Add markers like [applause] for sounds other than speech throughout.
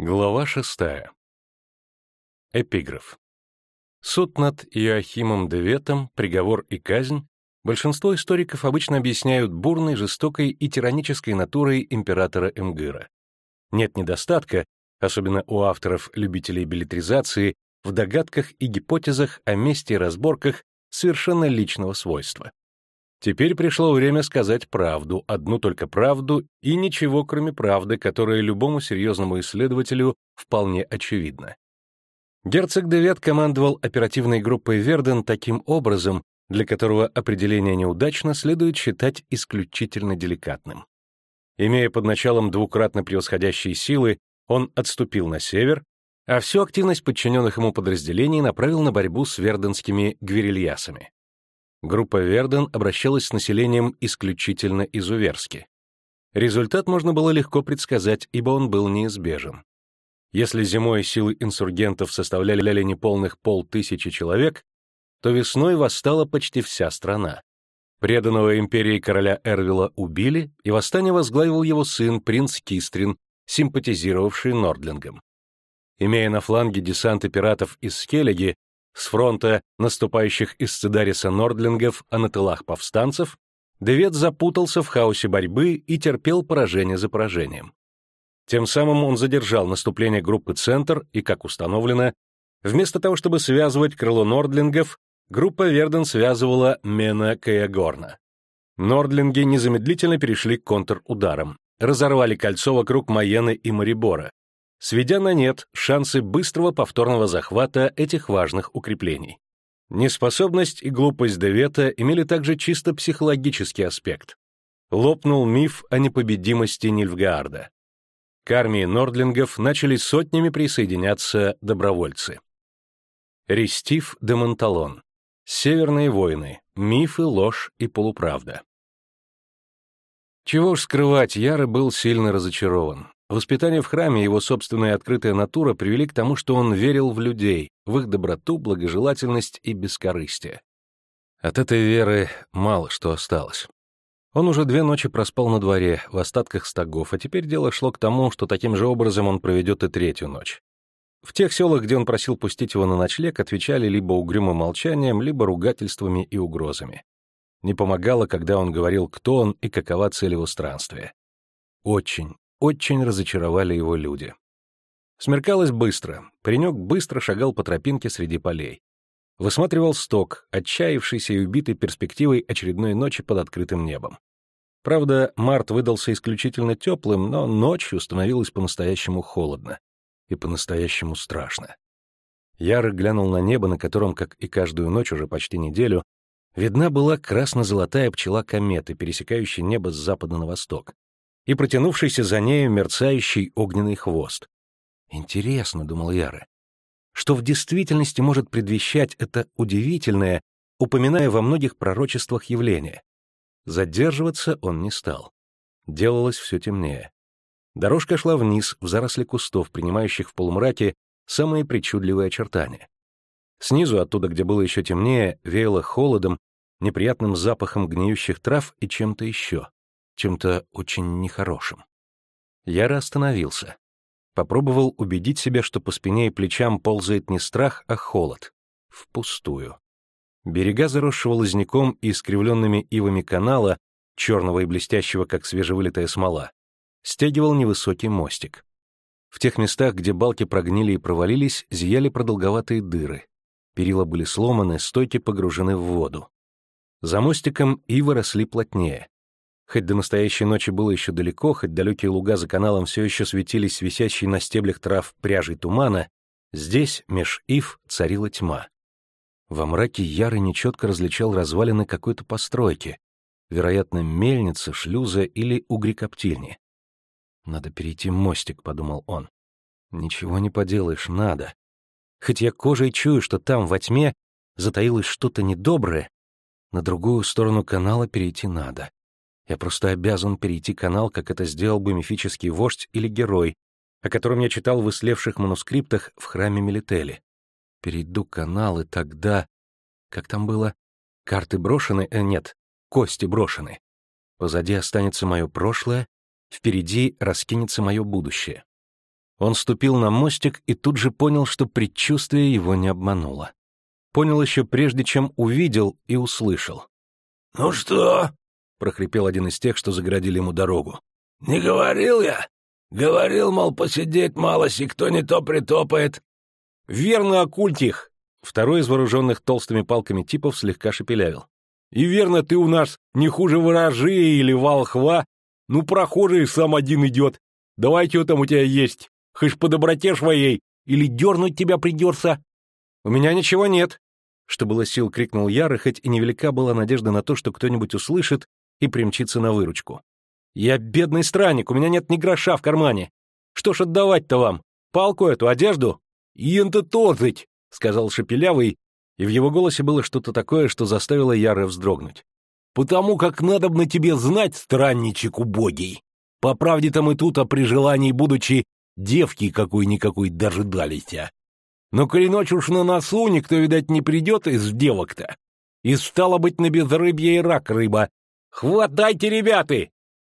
Глава шестая. Эпиграф. Суд над Иоахимом Деветом, приговор и казнь большинство историков обычно объясняют бурной, жестокой и тиранической натурой императора Эмгыра. Нет недостатка, особенно у авторов-любителей билетризации, в догадках и гипотезах о месте и разборках совершенно личного свойства. Теперь пришло время сказать правду, одну только правду и ничего, кроме правды, которая любому серьезному исследователю вполне очевидна. Герцог Девет командовал оперативной группой Верден таким образом, для которого определение неудачно следует считать исключительно деликатным. Имея под началом двукратно превосходящие силы, он отступил на север, а всю активность подчиненных ему подразделений направил на борьбу с верденскими гвирильясами. Группа Верден обращалась с населением исключительно изуверски. Результат можно было легко предсказать, ибо он был неизбежен. Если зимой силы инсургентов составляли неполных полтысячи человек, то весной восстала почти вся страна. Преданного империи короля Эрвила убили, и восстание возглавил его сын, принц Кистрин, симпатизировавший Нордлингом. Имея на фланге десанты пиратов из Скеллиги, с фронта наступающих из Цидариса Нордлингов, а на повстанцев, Девет запутался в хаосе борьбы и терпел поражение за поражением. Тем самым он задержал наступление группы «Центр» и, как установлено, вместо того, чтобы связывать крыло Нордлингов, группа Верден связывала Мена Каягорна. Нордлинги незамедлительно перешли к контрударам, разорвали кольцо вокруг Майены и Марибора, сведя на нет шансы быстрого повторного захвата этих важных укреплений. Неспособность и глупость Девета имели также чисто психологический аспект. Лопнул миф о непобедимости Нильфгаарда. К армии нордлингов начали сотнями присоединяться добровольцы. Рестив де Монталон. Северные войны. Мифы, ложь и полуправда. Чего уж скрывать, Яра был сильно разочарован. Воспитание в храме и его собственная открытая натура привели к тому, что он верил в людей, в их доброту, благожелательность и бескорыстие. От этой веры мало что осталось. Он уже две ночи проспал на дворе, в остатках стогов, а теперь дело шло к тому, что таким же образом он проведет и третью ночь. В тех селах, где он просил пустить его на ночлег, отвечали либо угрюмым молчанием, либо ругательствами и угрозами. Не помогало, когда он говорил, кто он и какова цель его странствия. Очень, очень разочаровали его люди. Смеркалось быстро. Паренек быстро шагал по тропинке среди полей. Высматривал сток, отчаявшийся и убитый перспективой очередной ночи под открытым небом. Правда, март выдался исключительно теплым, но ночью становилось по-настоящему холодно и по-настоящему страшно. Яры глянул на небо, на котором, как и каждую ночь уже почти неделю, видна была красно-золотая пчела кометы, пересекающая небо с запада на восток, и протянувшийся за нею мерцающий огненный хвост. «Интересно», — думал Яра, — «что в действительности может предвещать это удивительное, упоминая во многих пророчествах явление?» Задерживаться он не стал. Делалось все темнее. Дорожка шла вниз, в заросли кустов, принимающих в полумраке самые причудливые очертания. Снизу, оттуда, где было еще темнее, веяло холодом, неприятным запахом гниющих трав и чем-то еще чем-то очень нехорошим. Яра остановился. Попробовал убедить себя, что по спине и плечам ползает не страх, а холод. Впустую. Берега заросшего лозняком и искривленными ивами канала, черного и блестящего, как свежевылитая смола, стягивал невысокий мостик. В тех местах, где балки прогнили и провалились, зияли продолговатые дыры. Перила были сломаны, стойки погружены в воду. За мостиком ивы росли плотнее. Хоть до настоящей ночи было еще далеко, хоть далекие луга за каналом все еще светились висящей на стеблях трав пряжей тумана, здесь, меж ив, царила тьма. Во мраке Яры нечетко различал развалины какой-то постройки, вероятно, мельницы, шлюза или угрекоптильни. «Надо перейти мостик», — подумал он. «Ничего не поделаешь, надо. Хоть я кожей чую, что там, во тьме, затаилось что-то недоброе, на другую сторону канала перейти надо. Я просто обязан перейти канал, как это сделал бы мифический вождь или герой, о котором я читал в ислевших манускриптах в храме Мелители. Перейду канал, и тогда... Как там было? Карты брошены? Э, нет, кости брошены. Позади останется мое прошлое, впереди раскинется мое будущее. Он ступил на мостик и тут же понял, что предчувствие его не обмануло. Понял еще прежде, чем увидел и услышал. «Ну что?» — прохрипел один из тех, что заградили ему дорогу. «Не говорил я? Говорил, мол, посидеть малость, и кто не то притопает». «Верно, окультих!» Второй из вооруженных толстыми палками типов слегка шепелявил. «И верно, ты у нас не хуже ворожи или волхва. Ну, прохожий сам один идет. Давай, что там у тебя есть? Хоть по доброте своей, или дернуть тебя придется?» «У меня ничего нет», — что было сил, крикнул Яр, хоть и невелика была надежда на то, что кто-нибудь услышит и примчится на выручку. «Я бедный странник, у меня нет ни гроша в кармане. Что ж отдавать-то вам? Палку эту, одежду?» «Ен-то тозыть!» — сказал Шепелявый, и в его голосе было что-то такое, что заставило Яра вздрогнуть. «Потому как надо на тебе знать, странничек убогий. По правде-то мы тут, а при желании, будучи, девки какой-никакой дожидались. А. Но коли ночь уж на носу, никто, видать, не придет из девок-то. И стало быть на безрыбье и рак рыба. Хватайте, ребята!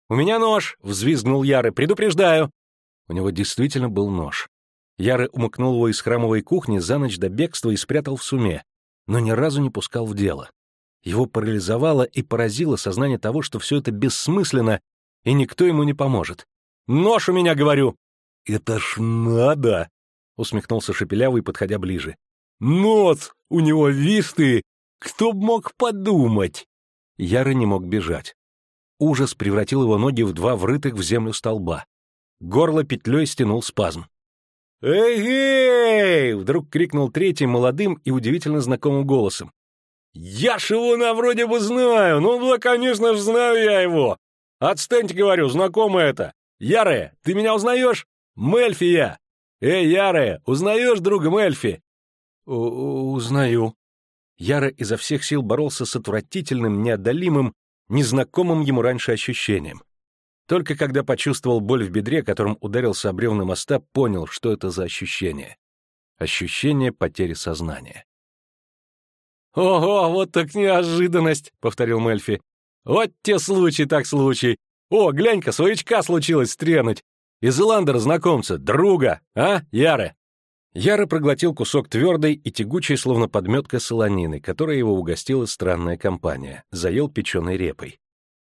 У меня нож, — взвизгнул Яры, — предупреждаю. У него действительно был нож. Яры умыкнул его из храмовой кухни за ночь до бегства и спрятал в суме, но ни разу не пускал в дело. Его парализовало и поразило сознание того, что все это бессмысленно, и никто ему не поможет. «Нож у меня, говорю!» «Это ж надо!» — усмехнулся Шепелявый, подходя ближе. «Нос! У него висты! Кто б мог подумать?» Яры не мог бежать. Ужас превратил его ноги в два врытых в землю столба. Горло петлей стянул спазм. «Эй-эй!» — вдруг крикнул третий молодым и удивительно знакомым голосом. «Я ж его на вроде бы знаю! Ну да, конечно же, знаю я его! Отстаньте, говорю, знакомый это! Ярая, ты меня узнаешь? Мельфи я! Эй, Ярая, узнаешь друга Мельфи?» «Узнаю». Яра изо всех сил боролся с отвратительным, неодолимым, незнакомым ему раньше ощущением. Только когда почувствовал боль в бедре, которым ударился об бревна моста, понял, что это за ощущение. Ощущение потери сознания. «Ого, вот так неожиданность!» — повторил Мельфи. «Вот те случай так случай! О, глянь-ка, своячка случилось стрянуть! Из Иландера знакомца, друга, а, Яре?» Яра проглотил кусок твердой и тягучей, словно подметка солонины, которой его угостила странная компания, заел печеной репой.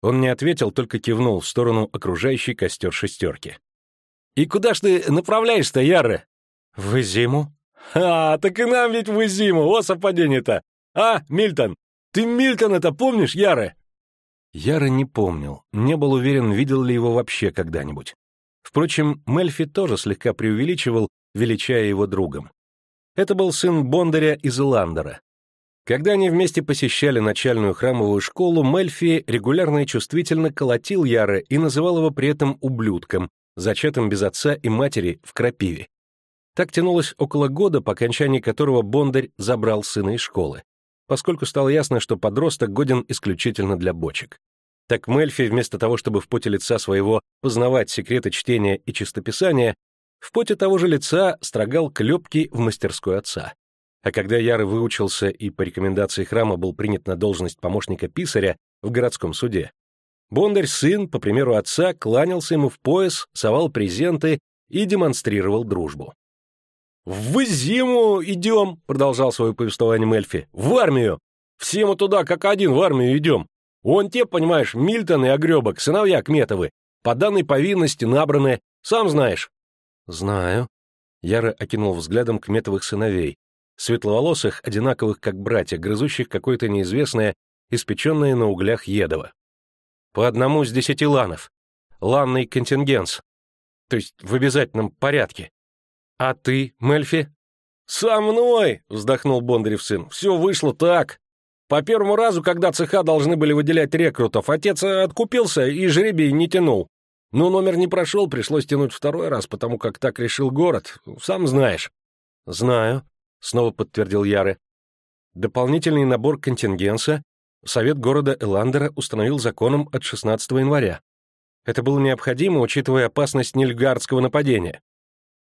Он не ответил, только кивнул в сторону окружающей костер шестерки. «И куда ж ты направляешься, Ярре?» «В Изиму». «А, так и нам ведь в Изиму, о совпадение-то! А, Мильтон, ты Мильтона-то помнишь, Ярре?» Яра не помнил, не был уверен, видел ли его вообще когда-нибудь. Впрочем, Мельфи тоже слегка преувеличивал, величая его другом. Это был сын Бондаря из Иландера, когда они вместе посещали начальную храмовую школу, Мельфи регулярно и чувствительно колотил Яра и называл его при этом ублюдком, зачатым без отца и матери в крапиве. Так тянулось около года, по окончании которого Бондарь забрал сына из школы, поскольку стало ясно, что подросток годен исключительно для бочек. Так Мельфи, вместо того, чтобы в поте лица своего познавать секреты чтения и чистописания, в поте того же лица строгал клепки в мастерской отца. А когда Яры выучился и по рекомендации храма был принят на должность помощника писаря в городском суде, Бондарь сын, по примеру отца, кланялся ему в пояс, совал презенты и демонстрировал дружбу. «В зиму идем!» — продолжал свое повествование Мельфи. «В армию! Все мы туда как один в армию идем. Он те, понимаешь, Мильтон и Огребок, сыновья Кметовы, по данной повинности набраны, сам знаешь». «Знаю». Яра окинул взглядом Кметовых сыновей, светловолосых, одинаковых как братья, грызущих какое-то неизвестное, испеченное на углях едово. По одному с десяти ланов. Ланный контингенс. То есть в обязательном порядке. А ты, Мельфи? «Со мной!» — вздохнул Бондарев сын. «Все вышло так. По первому разу, когда цеха должны были выделять рекрутов, отец откупился и жребий не тянул. Но номер не прошел, пришлось тянуть второй раз, потому как так решил город. Сам знаешь». «Знаю», снова подтвердил Яры. Дополнительный набор контингенса Совет города Эландера установил законом от 16 января. Это было необходимо, учитывая опасность нильгардского нападения.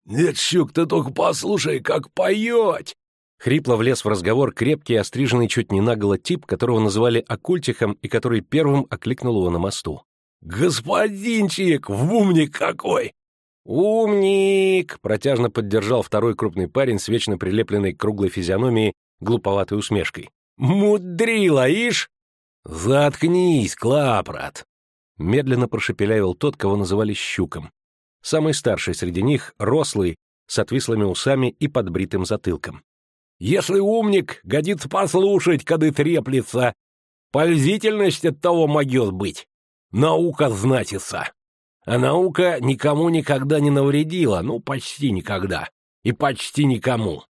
«Нет, щук, ты только послушай, как поет!» Хрипло влез в разговор крепкий, остриженный чуть не наголо тип, которого называли Оккультихом и который первым окликнул его на мосту. «Господинчик, умник какой! «Умник!» — протяжно поддержал второй крупный парень с вечно прилепленной к круглой физиономией глуповатой усмешкой. «Мудрила, ишь!» «Заткнись, Клапрат!» Медленно прошепелявил тот, кого называли Щуком. Самый старший среди них, рослый, с отвислыми усами и подбритым затылком. «Если умник, годится послушать, когда треплется. Пользительность от того могет быть. Наука знатится. А наука никому никогда не навредила, ну, почти никогда. И почти никому.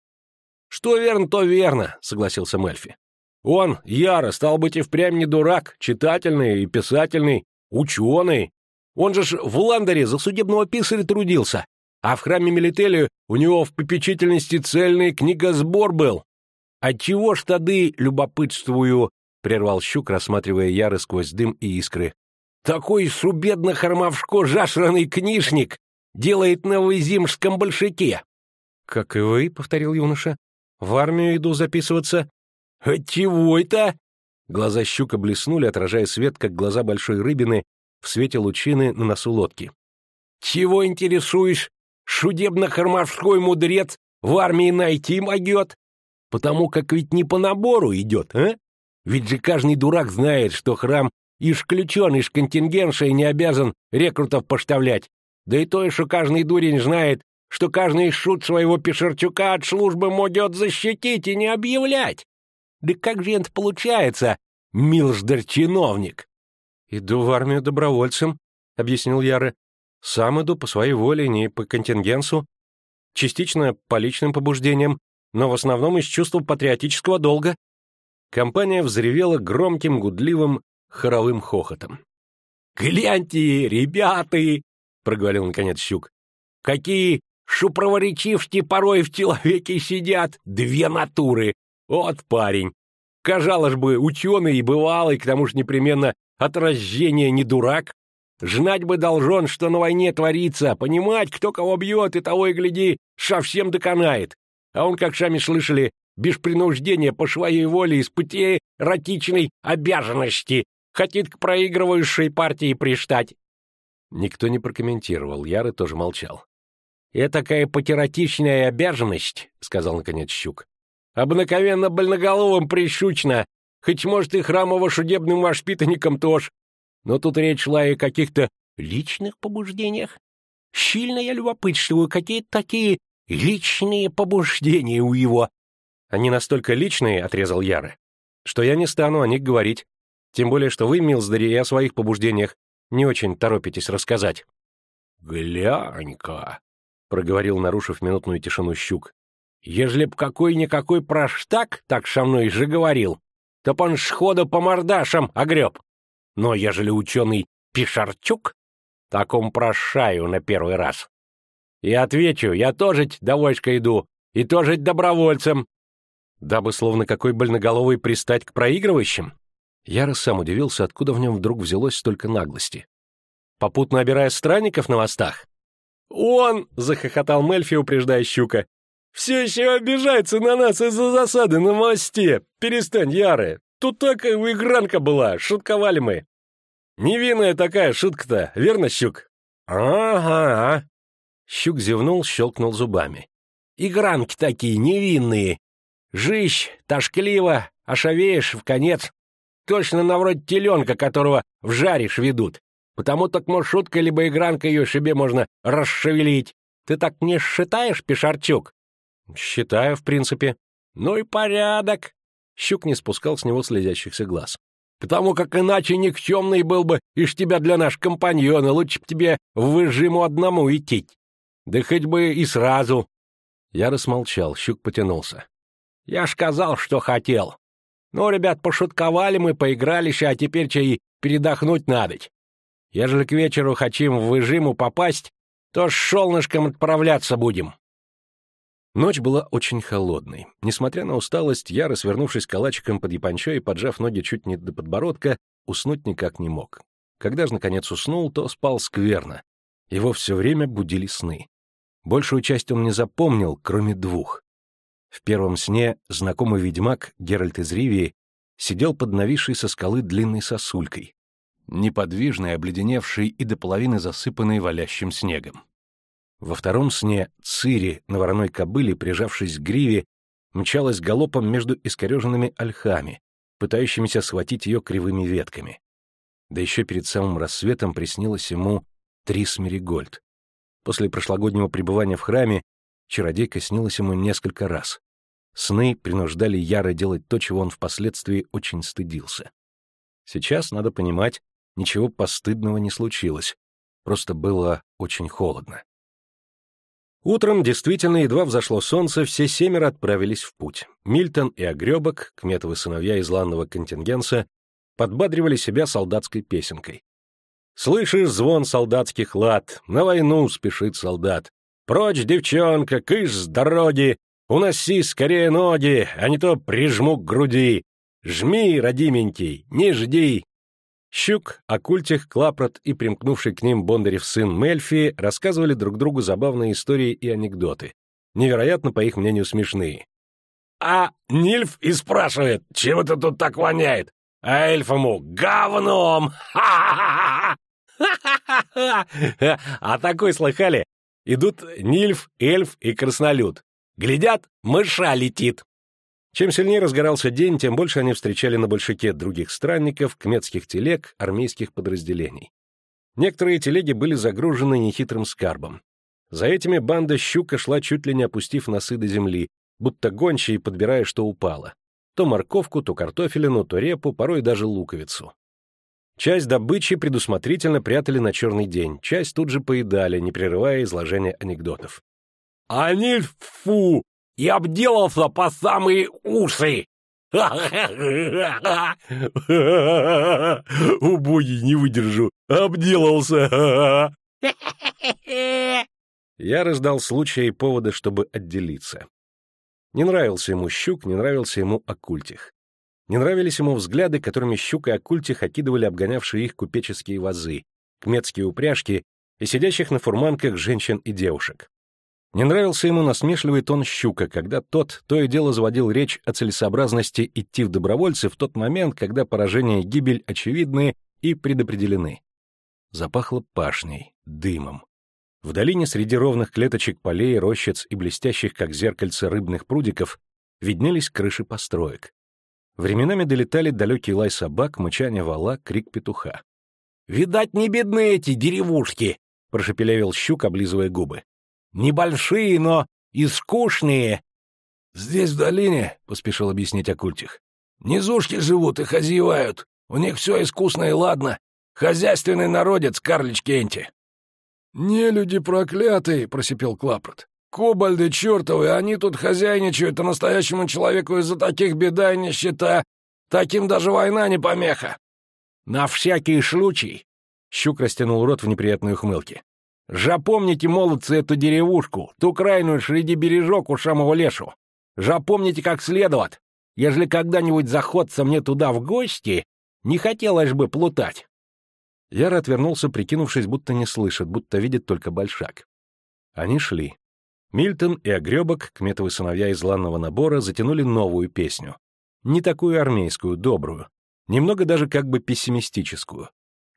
Что верно, то верно, согласился Мельфи. Он, Яра, стал быть и впрямь не дурак, читательный и писательный, ученый. Он же ж в Ландере за судебного писаря трудился, а в храме Мелителию у него в попечительности цельный книгосбор был. Отчего ж тады, любопытствую, — прервал Щук, рассматривая Яры сквозь дым и искры. «Такой субедно-хармовшко жашраный книжник делает на Вызимском большаке!» «Как и вы», — повторил юноша. «В армию иду записываться». «Отчего это?» Глаза Щука блеснули, отражая свет, как глаза большой рыбины в свете лучины на носу лодки. «Чего интересуешь? Шудебно-хармовской мудрец в армии найти могет? Потому как ведь не по набору идет, а? Ведь же каждый дурак знает, что храм ишключен из контингенша и не обязан рекрутов поставлять. Да и то, что каждый дурень знает, что каждый шут своего Пешерчука от службы могет защитить и не объявлять. Да как же это получается, милждар-чиновник? — Иду в армию добровольцем, — объяснил Яра. — Сам иду по своей воле, не по контингенсу. Частично по личным побуждениям, но в основном из чувства патриотического долга. Компания взревела громким, гудливым, хоровым хохотом. «Гляньте, ребята!» — проговорил наконец Щук. «Какие шупроворечившти порой в человеке сидят! Две натуры! Вот парень! Казалось бы, ученый и бывалый, к тому же непременно от рождения не дурак. Знать бы должен, что на войне творится, понимать, кто кого бьет, и того и гляди, совсем доконает. А он, как сами слышали, без принуждения по своей воле из пути эротичной обязанности хотит к проигрывающей партии приштать. Никто не прокомментировал, Яры тоже молчал. «Это такая патеротичная обязанность», — сказал наконец Щук. «Обыкновенно больноголовым прищучно, хоть, может, и храмово-шудебным воспитанникам тоже. Но тут речь шла и о каких-то личных побуждениях. Сильно я любопытствую, какие такие личные побуждения у его. Они настолько личные, — отрезал Яры, — что я не стану о них говорить. Тем более, что вы, Милздари, о своих побуждениях не очень торопитесь рассказать. — Глянь-ка, — проговорил, нарушив минутную тишину щук. — Ежели б какой-никакой проштак так со мной же говорил, то он сходу по мордашам огреб. Но ежели ученый Пишарчук, так он прошаю на первый раз. И отвечу, я тоже до иду, и тоже добровольцем, Дабы словно какой больноголовый пристать к проигрывающим? Яра сам удивился, откуда в нем вдруг взялось столько наглости. Попутно обирая странников на мостах? «Он!» — захохотал Мельфи, упреждая щука. «Все еще обижается на нас из-за засады на мосте! Перестань, Яры! Тут такая игранка была, шутковали мы!» «Невинная такая шутка-то, верно, Щук?» «Ага!» Щук зевнул, щелкнул зубами. «Игранки такие невинные, Жищ, тошкливо, ошавеешь в конец. Точно на вроде теленка, которого в жаришь ведут. Потому так, может, шутка либо игранка ее себе можно расшевелить. Ты так не считаешь, Пешарчук? Считаю, в принципе. Ну и порядок. Щук не спускал с него слезящихся глаз. Потому как иначе никчемный был бы ишь тебя для наш компаньон, и лучше б тебе в выжиму одному идти. Да хоть бы и сразу. Я рассмолчал, Щук потянулся. Я ж сказал, что хотел. Ну, ребят, пошутковали мы, поигрались, а теперь чай передохнуть надо. Ежели к вечеру хотим в выжиму попасть, то с шелнышком отправляться будем. Ночь была очень холодной. Несмотря на усталость, я, свернувшись калачиком под япончой и поджав ноги чуть не до подбородка, уснуть никак не мог. Когда же, наконец, уснул, то спал скверно. Его все время будили сны. Большую часть он не запомнил, кроме двух. В первом сне знакомый ведьмак Геральт из Ривии сидел под нависшей со скалы длинной сосулькой, неподвижной, обледеневшей и до половины засыпанной валящим снегом. Во втором сне Цири на вороной кобыле, прижавшись к гриве, мчалась галопом между искореженными ольхами, пытающимися схватить ее кривыми ветками. Да еще перед самым рассветом приснилось ему Трис Меригольд. После прошлогоднего пребывания в храме чародейка снилась ему несколько раз. Сны принуждали Яра делать то, чего он впоследствии очень стыдился. Сейчас, надо понимать, ничего постыдного не случилось, просто было очень холодно. Утром, действительно, едва взошло солнце, все семеро отправились в путь. Мильтон и Огребок, кметовы сыновья из ланного контингенса, подбадривали себя солдатской песенкой. «Слышишь звон солдатских лад? На войну спешит солдат. Прочь, девчонка, кыш с дороги! Уноси скорее ноги, а не то прижму к груди! Жми, родименький, не жди!» Щук, Акультих, Клапрот и примкнувший к ним Бондарев сын Мельфи рассказывали друг другу забавные истории и анекдоты. Невероятно, по их мнению, смешные. «А Нильф и спрашивает, чем это тут так воняет? А эльф ему говном! А такой слыхали? Идут Нильф, эльф и краснолюд. Глядят, мыша летит. Чем сильнее разгорался день, тем больше они встречали на большаке других странников, кметских телег, армейских подразделений. Некоторые телеги были загружены нехитрым скарбом. За этими банда щука шла чуть ли не опустив носы до земли, будто гончие, подбирая, что упало. То морковку, то картофелину, то репу, порой даже луковицу. Часть добычи предусмотрительно прятали на черный день, часть тут же поедали, не прерывая изложения анекдотов. «Они фу! и обделался по самые уши. [laughs] Убогий, не выдержу. Обделался. [laughs] Я раздал случая и повода, чтобы отделиться. Не нравился ему Щук, не нравился ему Акультих. Не нравились ему взгляды, которыми Щук и Акультих окидывали обгонявшие их купеческие вазы, кметские упряжки и сидящих на фурманках женщин и девушек. Не нравился ему насмешливый тон Щука, когда тот то и дело заводил речь о целесообразности идти в добровольцы в тот момент, когда поражение и гибель очевидны и предопределены. Запахло пашней, дымом. В долине среди ровных клеточек полей, рощиц и блестящих, как зеркальце, рыбных прудиков виднелись крыши построек. Временами долетали далекий лай собак, мычание вала, крик петуха. «Видать, не бедны эти деревушки!» — прошепелявил щук, облизывая губы. Небольшие, но и Здесь, в долине, — поспешил объяснить Акультих, — низушки живут и хозяевают. У них все искусно и ладно. Хозяйственный народец, карлич Кенти. — Не люди проклятые, — просипел Клапрот. — Кобальды чертовы, они тут хозяйничают, а настоящему человеку из-за таких беда и нищета. Таким даже война не помеха. — На всякий случай. Щук растянул рот в неприятной ухмылке. Жапомните, молодцы, эту деревушку, ту крайную среди бережок у самого лешу. Жапомните как следует. Ежели когда-нибудь заходца мне туда в гости, не хотелось бы плутать. Яра отвернулся, прикинувшись, будто не слышит, будто видит только большак. Они шли. Мильтон и Огребок, кметовые сыновья из ланного набора, затянули новую песню. Не такую армейскую, добрую. Немного даже как бы пессимистическую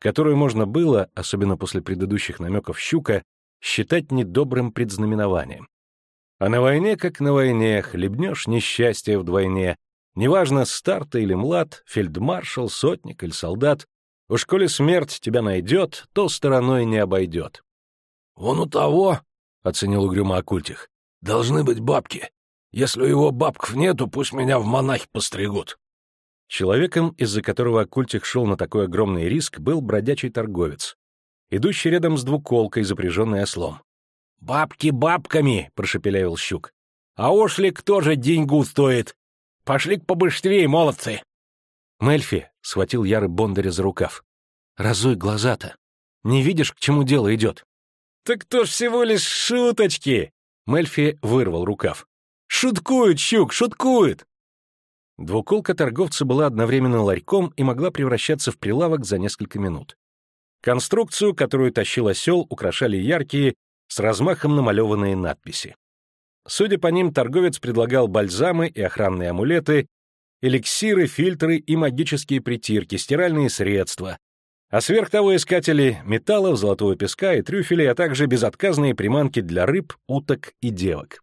которую можно было, особенно после предыдущих намеков Щука, считать недобрым предзнаменованием. А на войне, как на войне, хлебнешь несчастье вдвойне. Неважно, старта или млад, фельдмаршал, сотник или солдат, уж коли смерть тебя найдет, то стороной не обойдет. — Вон у того, — оценил угрюмо Акультих, — должны быть бабки. Если у его бабков нету, пусть меня в монахи постригут. Человеком, из-за которого Акультих шел на такой огромный риск, был бродячий торговец, идущий рядом с двуколкой, запряженной ослом. «Бабки бабками!» — прошепелявил Щук. «А ошлик тоже деньгу стоит! Пошли-ка побыстрее, молодцы!» Мельфи схватил Яры Бондаря за рукав. «Разуй глаза-то! Не видишь, к чему дело идет?» «Так то ж всего лишь шуточки!» Мельфи вырвал рукав. «Шуткуют, Щук, шуткуют! Двуколка торговца была одновременно ларьком и могла превращаться в прилавок за несколько минут. Конструкцию, которую тащил осел, украшали яркие, с размахом намалеванные надписи. Судя по ним, торговец предлагал бальзамы и охранные амулеты, эликсиры, фильтры и магические притирки, стиральные средства, А сверх того искатели металлов, золотого песка и трюфелей, а также безотказные приманки для рыб, уток и девок.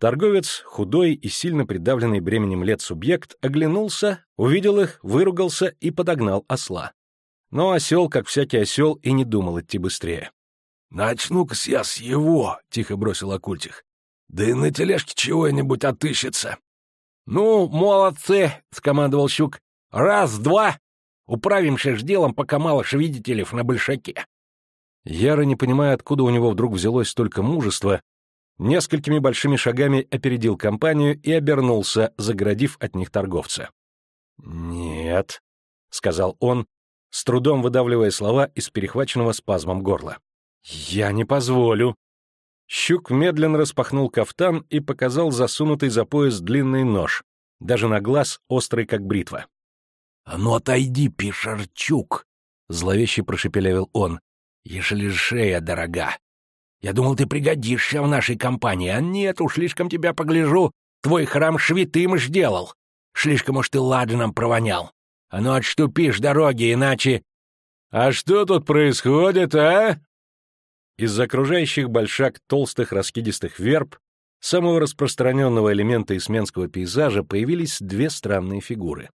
Торговец, худой и сильно придавленный бременем лет субъект, оглянулся, увидел их, выругался и подогнал осла. Но осел, как всякий осел, и не думал идти быстрее. «Начну-ка я с его», — тихо бросил Акультих. «Да и на тележке чего-нибудь отыщется». «Ну, молодцы», — скомандовал Щук. «Раз, два, Управимся ж делом, пока мало швидителев на большаке. Яро, не понимая, откуда у него вдруг взялось столько мужества, несколькими большими шагами опередил компанию и обернулся, заградив от них торговца. «Нет», — сказал он, с трудом выдавливая слова из перехваченного спазмом горла. «Я не позволю». Щук медленно распахнул кафтан и показал засунутый за пояс длинный нож, даже на глаз острый, как бритва. — А ну отойди, Пишарчук! — зловеще прошепелявил он. — Ежели шея дорога. Я думал, ты пригодишься в нашей компании, а нет уж, слишком тебя погляжу. Твой храм швитым ж делал. Слишком уж ты ладаном провонял. А ну отступишь дороги, иначе... — А что тут происходит, а? Из окружающих большак толстых раскидистых верб, самого распространенного элемента исменского пейзажа, появились две странные фигуры.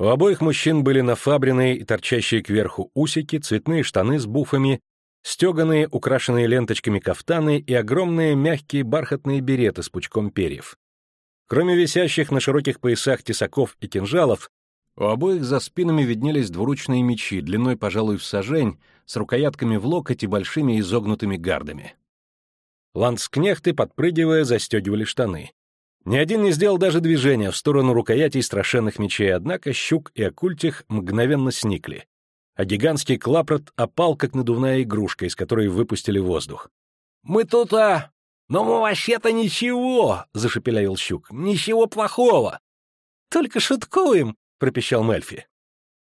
У обоих мужчин были нафабренные и торчащие кверху усики, цветные штаны с буфами, стеганые, украшенные ленточками кафтаны и огромные мягкие бархатные береты с пучком перьев. Кроме висящих на широких поясах тесаков и кинжалов, у обоих за спинами виднелись двуручные мечи, длиной, пожалуй, в сажень, с рукоятками в локоть и большими изогнутыми гардами. Ландскнехты, подпрыгивая, застегивали штаны. Ни один не сделал даже движения в сторону рукоятей страшенных мечей, однако щук и оккультих мгновенно сникли. А гигантский клапрот опал, как надувная игрушка, из которой выпустили воздух. «Мы тут, а... Но мы вообще-то ничего!» — зашепелявил щук. «Ничего плохого!» «Только шуткуем!» — пропищал Мельфи.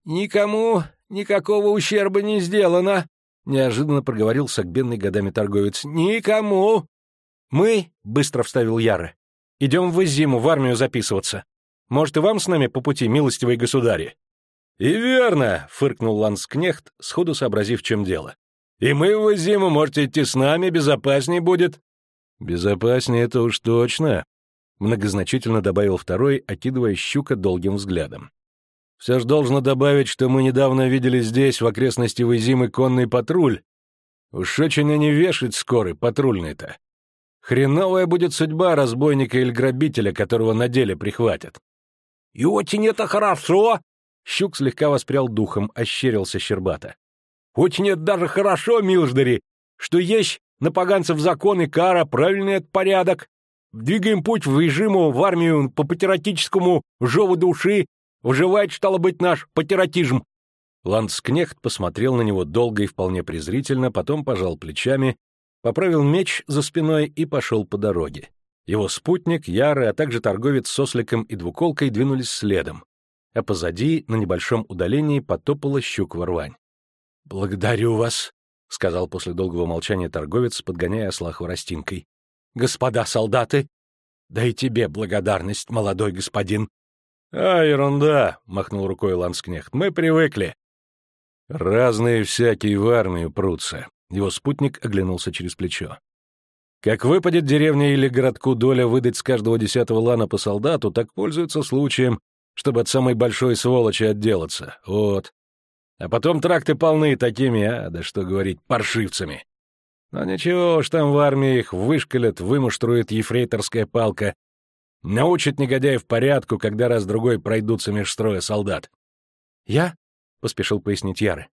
«Никому никакого ущерба не сделано!» — неожиданно проговорил согбенный годами торговец. «Никому!» «Мы!» — быстро вставил Яра. Идем в Изиму в армию записываться. Может, и вам с нами по пути, милостивые государи?» «И верно!» — фыркнул Ланскнехт, сходу сообразив, чем дело. «И мы в Изиму, можете идти с нами, безопасней будет». «Безопаснее это уж точно», — многозначительно добавил второй, окидывая щука долгим взглядом. «Все ж должно добавить, что мы недавно видели здесь, в окрестности Вызимы, конный патруль. Уж очень они вешать скоры, патрульные-то. Хреновая будет судьба разбойника или грабителя, которого на деле прихватят. — И очень это хорошо! — Щук слегка воспрял духом, ощерился щербато. — Очень это даже хорошо, милждари, что есть на поганцев закон и кара, правильный это порядок. Двигаем путь в режиму в армию по патриотическому жову души, выживает, стало быть, наш патриотизм. Ландскнехт посмотрел на него долго и вполне презрительно, потом пожал плечами поправил меч за спиной и пошел по дороге. Его спутник, Яры, а также торговец с осликом и двуколкой двинулись следом, а позади, на небольшом удалении, потопала щук рвань. «Благодарю вас», — сказал после долгого молчания торговец, подгоняя осла хворостинкой. «Господа солдаты, да и тебе благодарность, молодой господин». «А, ерунда», — махнул рукой Ланскнехт, — «мы привыкли». «Разные всякие в армию прутся. Его спутник оглянулся через плечо. Как выпадет деревне или городку доля выдать с каждого десятого лана по солдату, так пользуются случаем, чтобы от самой большой сволочи отделаться. Вот. А потом тракты полны такими, а, да что говорить, паршивцами. Но ничего уж там в армии их вышкалят, вымуштрует ефрейторская палка. Научит негодяев порядку, когда раз-другой пройдутся меж строя солдат. «Я?» — поспешил пояснить Яры.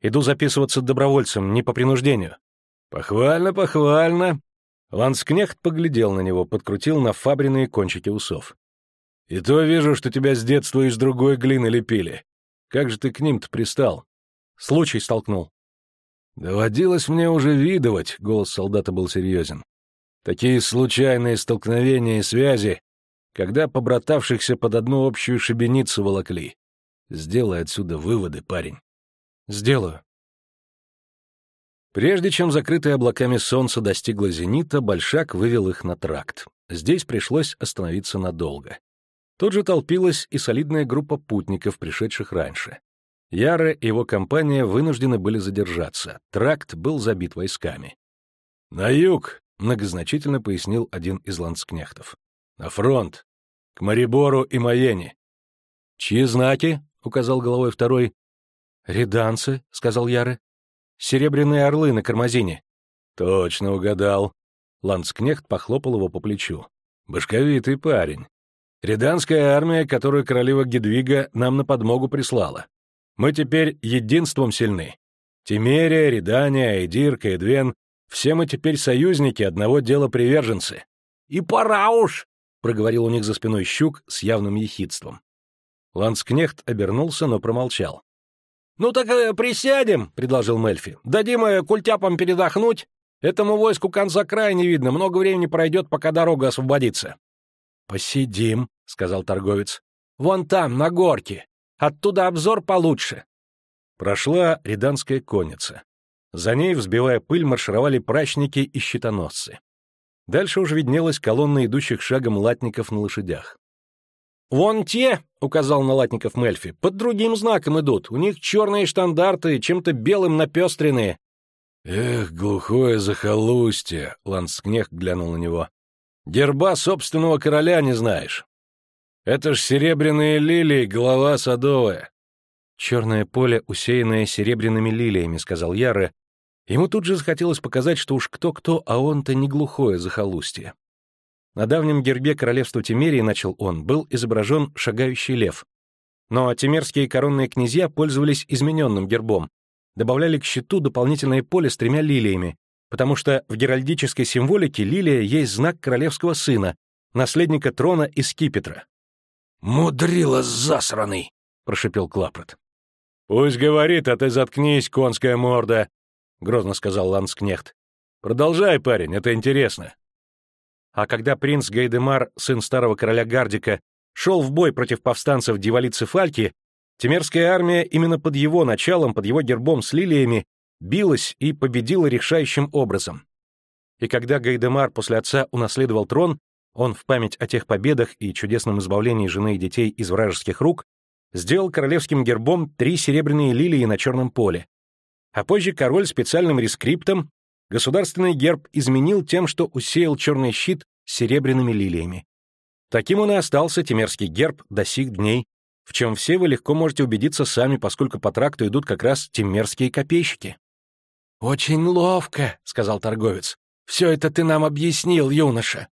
Иду записываться добровольцем, не по принуждению». «Похвально, похвально». Ланскнехт поглядел на него, подкрутил на фабренные кончики усов. «И то вижу, что тебя с детства из другой глины лепили. Как же ты к ним-то пристал?» «Случай столкнул». «Доводилось мне уже видывать», — голос солдата был серьезен. «Такие случайные столкновения и связи, когда побратавшихся под одну общую шибеницу волокли. Сделай отсюда выводы, парень». Сделаю. Прежде чем закрытое облаками солнце достигло зенита, Большак вывел их на тракт. Здесь пришлось остановиться надолго. Тут же толпилась и солидная группа путников, пришедших раньше. Яра и его компания вынуждены были задержаться. Тракт был забит войсками. «На юг», — многозначительно пояснил один из ландскнехтов. «На фронт. К Марибору и Маене». «Чьи знаки?» — указал головой второй. «Реданцы», — сказал Яры. «Серебряные орлы на кармазине». «Точно угадал». Ландскнехт похлопал его по плечу. «Башковитый парень. Реданская армия, которую королева Гедвига нам на подмогу прислала. Мы теперь единством сильны. Тимерия, Редания, Айдир, Каэдвен — все мы теперь союзники, одного дела приверженцы. «И пора уж!» — проговорил у них за спиной щук с явным ехидством. Ланскнехт обернулся, но промолчал. «Ну так э, присядем», — предложил Мельфи. «Дадим э, культяпам передохнуть. Этому войску конца края не видно, много времени пройдет, пока дорога освободится». «Посидим», — сказал торговец. «Вон там, на горке. Оттуда обзор получше. Прошла риданская конница. За ней, взбивая пыль, маршировали прачники и щитоносцы. Дальше уже виднелась колонна идущих шагом латников на лошадях. «Вон те», — указал на латников Мельфи, — «под другим знаком идут. У них черные штандарты, чем-то белым напестренные». «Эх, глухое захолустье!» — Ланскнех глянул на него. «Герба собственного короля не знаешь. Это ж серебряные лилии, голова садовая. Черное поле, усеянное серебряными лилиями, сказал Яра. Ему тут же захотелось показать, что уж кто-кто, а он-то не глухое захолустье. На давнем гербе королевства Тимерии, начал он, был изображен шагающий лев. Но тимерские коронные князья пользовались измененным гербом, добавляли к щиту дополнительное поле с тремя лилиями, потому что в геральдической символике лилия есть знак королевского сына, наследника трона и скипетра. «Мудрила засраный!» — прошипел Клапрот. «Пусть говорит, а ты заткнись, конская морда!» — грозно сказал Ланскнехт. «Продолжай, парень, это интересно». А когда принц Гайдемар, сын старого короля Гардика, шел в бой против повстанцев дьяволицы Фальки, Темерская армия именно под его началом, под его гербом с лилиями, билась и победила решающим образом. И когда Гайдемар после отца унаследовал трон, он в память о тех победах и чудесном избавлении жены и детей из вражеских рук сделал королевским гербом три серебряные лилии на черном поле. А позже король специальным рескриптом государственный герб изменил тем, что усеял черный щит серебряными лилиями. Таким он и остался темерский герб до сих дней, в чем все вы легко можете убедиться сами, поскольку по тракту идут как раз темерские копейщики. «Очень ловко», — сказал торговец. «Все это ты нам объяснил, юноша».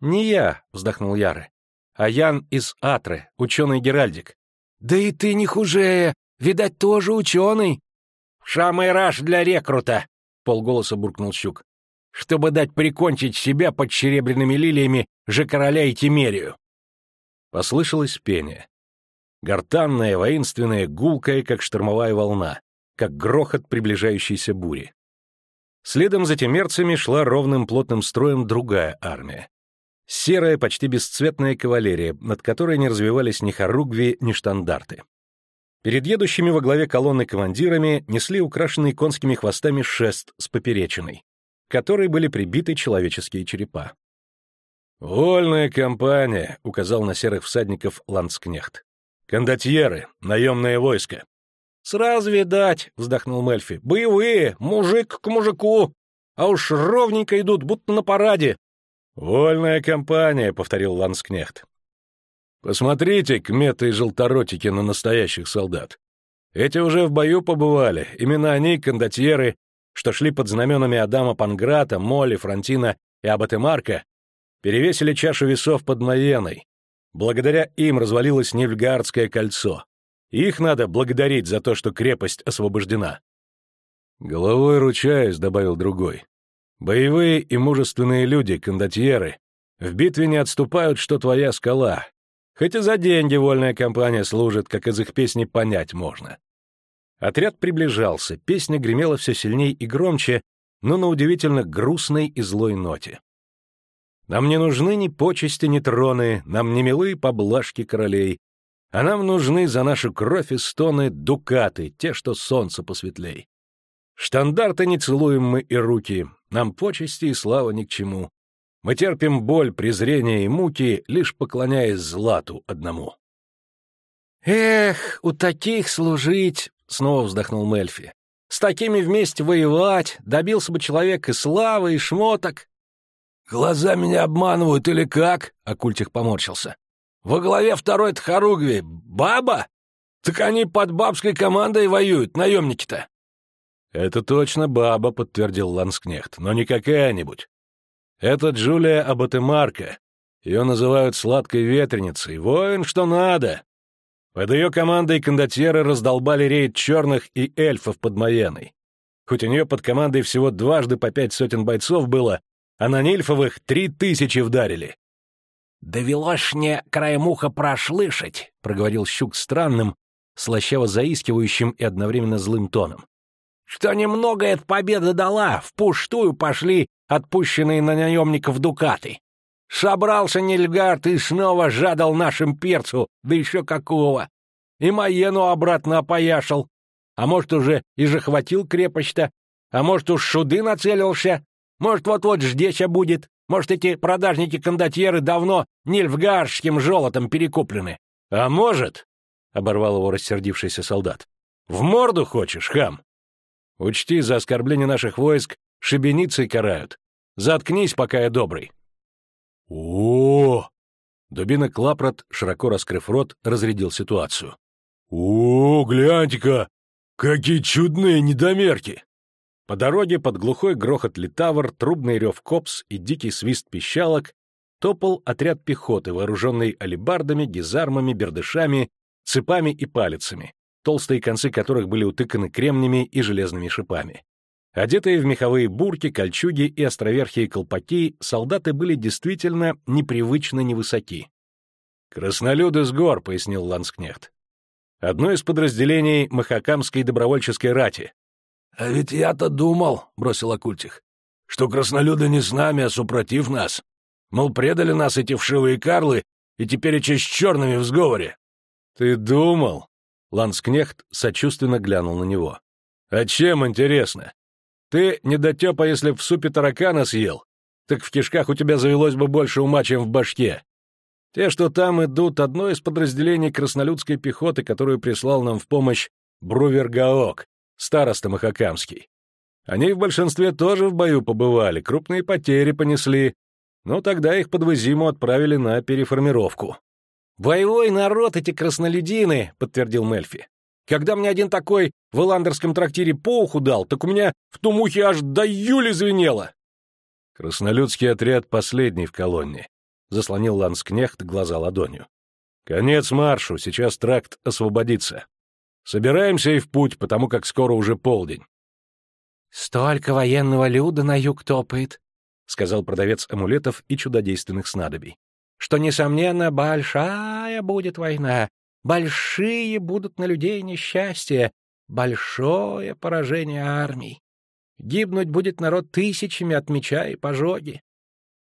«Не я», — вздохнул Яры, — «а Ян из Атры, ученый Геральдик». «Да и ты не хуже, видать, тоже ученый». «Шамый раш для рекрута», — полголоса буркнул Щук. «Чтобы дать прикончить себя под серебряными лилиями же короля и Тимерию». Послышалось пение. Гортанное, воинственное, гулкое, как штормовая волна, как грохот приближающейся бури. Следом за темерцами шла ровным плотным строем другая армия. Серая, почти бесцветная кавалерия, над которой не развивались ни хоругви, ни штандарты. Перед едущими во главе колонны командирами несли украшенный конскими хвостами шест с поперечиной, к которой были прибиты человеческие черепа. «Вольная компания», — указал на серых всадников ландскнехт. «Кондотьеры, наемное войско». «Сразу видать», — вздохнул Мельфи. «Боевые, мужик к мужику, а уж ровненько идут, будто на параде. «Вольная компания», — повторил Ланскнехт. «Посмотрите, кметы и желторотики, на настоящих солдат. Эти уже в бою побывали, именно они, кондотьеры, что шли под знаменами Адама Панграта, Молли, Франтина и Абатемарка, перевесили чашу весов под Маеной. Благодаря им развалилось Нильфгаардское кольцо. Их надо благодарить за то, что крепость освобождена. «Головой ручаюсь», — добавил другой. Боевые и мужественные люди, кондотьеры, в битве не отступают, что твоя скала. Хоть и за деньги вольная компания служит, как из их песни понять можно. Отряд приближался, песня гремела все сильней и громче, но на удивительно грустной и злой ноте. Нам не нужны ни почести, ни троны, нам не милы поблажки королей, а нам нужны за нашу кровь и стоны дукаты, те, что солнце посветлей. Штандарты не целуем мы и руки, нам почести и слава ни к чему. Мы терпим боль, презрение и муки, лишь поклоняясь злату одному. «Эх, у таких служить!» — снова вздохнул Мельфи. «С такими вместе воевать, добился бы человек и славы, и шмоток». «Глаза меня обманывают или как?» — Акультих поморщился. «Во главе второй-то хоругви баба? Так они под бабской командой воюют, наемники-то». «Это точно баба», — подтвердил Ланскнехт, — «но не какая-нибудь. Это Джулия Абатемарка. Ее называют сладкой ветреницей. Воин, что надо. Под ее командой кондотьеры раздолбали рейд черных и эльфов под Майеной. Хоть у нее под командой всего дважды по пять сотен бойцов было, а на Нильфовых три тысячи вдарили. «Довелось мне краем уха прошлышать», — проговорил Щук странным, слащаво заискивающим и одновременно злым тоном. «Что немного эта победа дала, впустую пошли отпущенные на наемников дукаты. Собрался Нильгард и снова жадал нашим перцу, да еще какого. И Маену обратно опояшал. А может, уже и захватил крепость-то, а может, уж шуды нацелился, может, вот-вот ждеча будет. Может, эти продажники-кондотьеры давно нильфгарским золотом перекуплены. — А может, — оборвал его рассердившийся солдат, — в морду хочешь, хам? Учти, за оскорбление наших войск шибеницей карают. Заткнись, пока я добрый. о, -о, -о Дубина Клапрот, широко раскрыв рот, разрядил ситуацию. «О, гляньте-ка! Какие чудные недомерки!» По дороге под глухой грохот литавр, трубный рев копс и дикий свист пищалок топал отряд пехоты, вооруженный алебардами, гизармами, бердышами, цепами и палицами, толстые концы которых были утыканы кремнями и железными шипами. Одетые в меховые бурки, кольчуги и островерхие колпаки, солдаты были действительно непривычно невысоки. «Краснолюды с гор», — пояснил Ланскнехт. «Одно из подразделений Махакамской добровольческой рати, «А ведь я-то думал», — бросил Акультих, — «что краснолюды не с нами, а супротив нас. Мол, предали нас эти вшивые карлы, и теперь еще с черными в сговоре». «Ты думал?» — Ланскнехт сочувственно глянул на него. «А чем, интересно? Ты, недотепа, если в супе таракана съел, так в кишках у тебя завелось бы больше ума, чем в башке. Те, что там идут, одно из подразделений краснолюдской пехоты, которую прислал нам в помощь Брувергаок, староста Махакамский. Они в большинстве тоже в бою побывали, крупные потери понесли, но тогда их под Вызиму отправили на переформировку. «Боевой народ эти краснолюдины», — подтвердил Мельфи. «Когда мне один такой в Иландерском трактире по уху дал, так у меня в том ухе аж до Юли звенело». «Краснолюдский отряд последний в колонне», — заслонил Ланскнехт глаза ладонью. «Конец маршу, сейчас тракт освободится. Собираемся и в путь, потому как скоро уже полдень. «Столько военного люда на юг топает», — сказал продавец амулетов и чудодейственных снадобий, «что, несомненно, большая будет война, большие будут на людей несчастья, большое поражение армий. Гибнуть будет народ тысячами от меча и пожоги.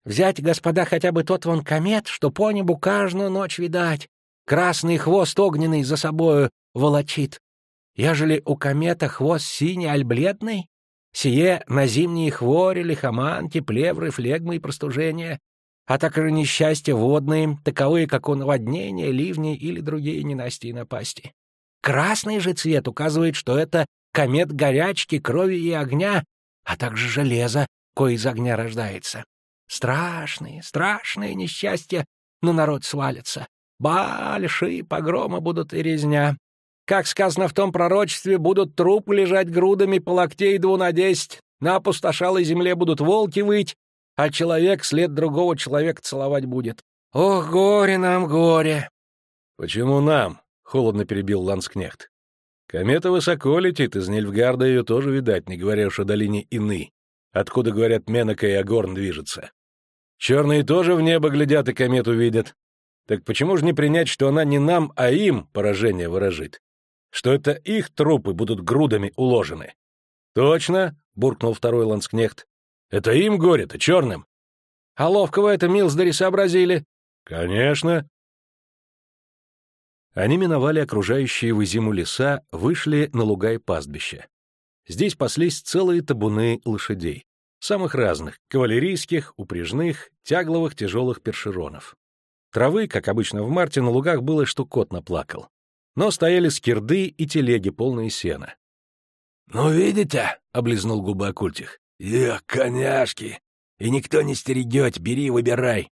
Взять, господа, хотя бы тот вон комет, что по небу каждую ночь видать, красный хвост огненный за собою волочит. Ежели у комета хвост синий, аль бледный, сие на зимние хвори, лихоманки, плевры, флегмы и простужения, а также несчастья водные, таковые, как наводнения, ливни или другие ненасти и напасти. Красный же цвет указывает, что это комет горячки, крови и огня, а также железа, кое из огня рождается. Страшные, страшные несчастья на народ свалятся. Большие погромы будут и резня. Как сказано в том пророчестве, будут трупы лежать грудами по локтей дву на десять, на опустошалой земле будут волки выть, а человек след другого человека целовать будет. Ох, горе нам, горе!» «Почему нам?» — холодно перебил Ланскнехт. «Комета высоко летит, из Нильфгарда ее тоже видать, не говоря уж о долине Ины, откуда, говорят, Менака и Агорн движется. Черные тоже в небо глядят и комету видят. Так почему же не принять, что она не нам, а им поражение выражит? что это их трупы будут грудами уложены. «Точно», — буркнул второй ланскнехт. «Это им горе-то, черным». «А ловко вы это, Милсдари, сообразили». «Конечно». Они миновали окружающие в зиму леса, вышли на луга и пастбище. Здесь паслись целые табуны лошадей. Самых разных — кавалерийских, упряжных, тягловых, тяжелых першеронов. Травы, как обычно в марте, на лугах было, что кот наплакал. но стояли скирды и телеги, полные сена. «Ну, видите?» — облизнул губы Акультих. «Эх, коняшки! И никто не стерегет, бери, выбирай!»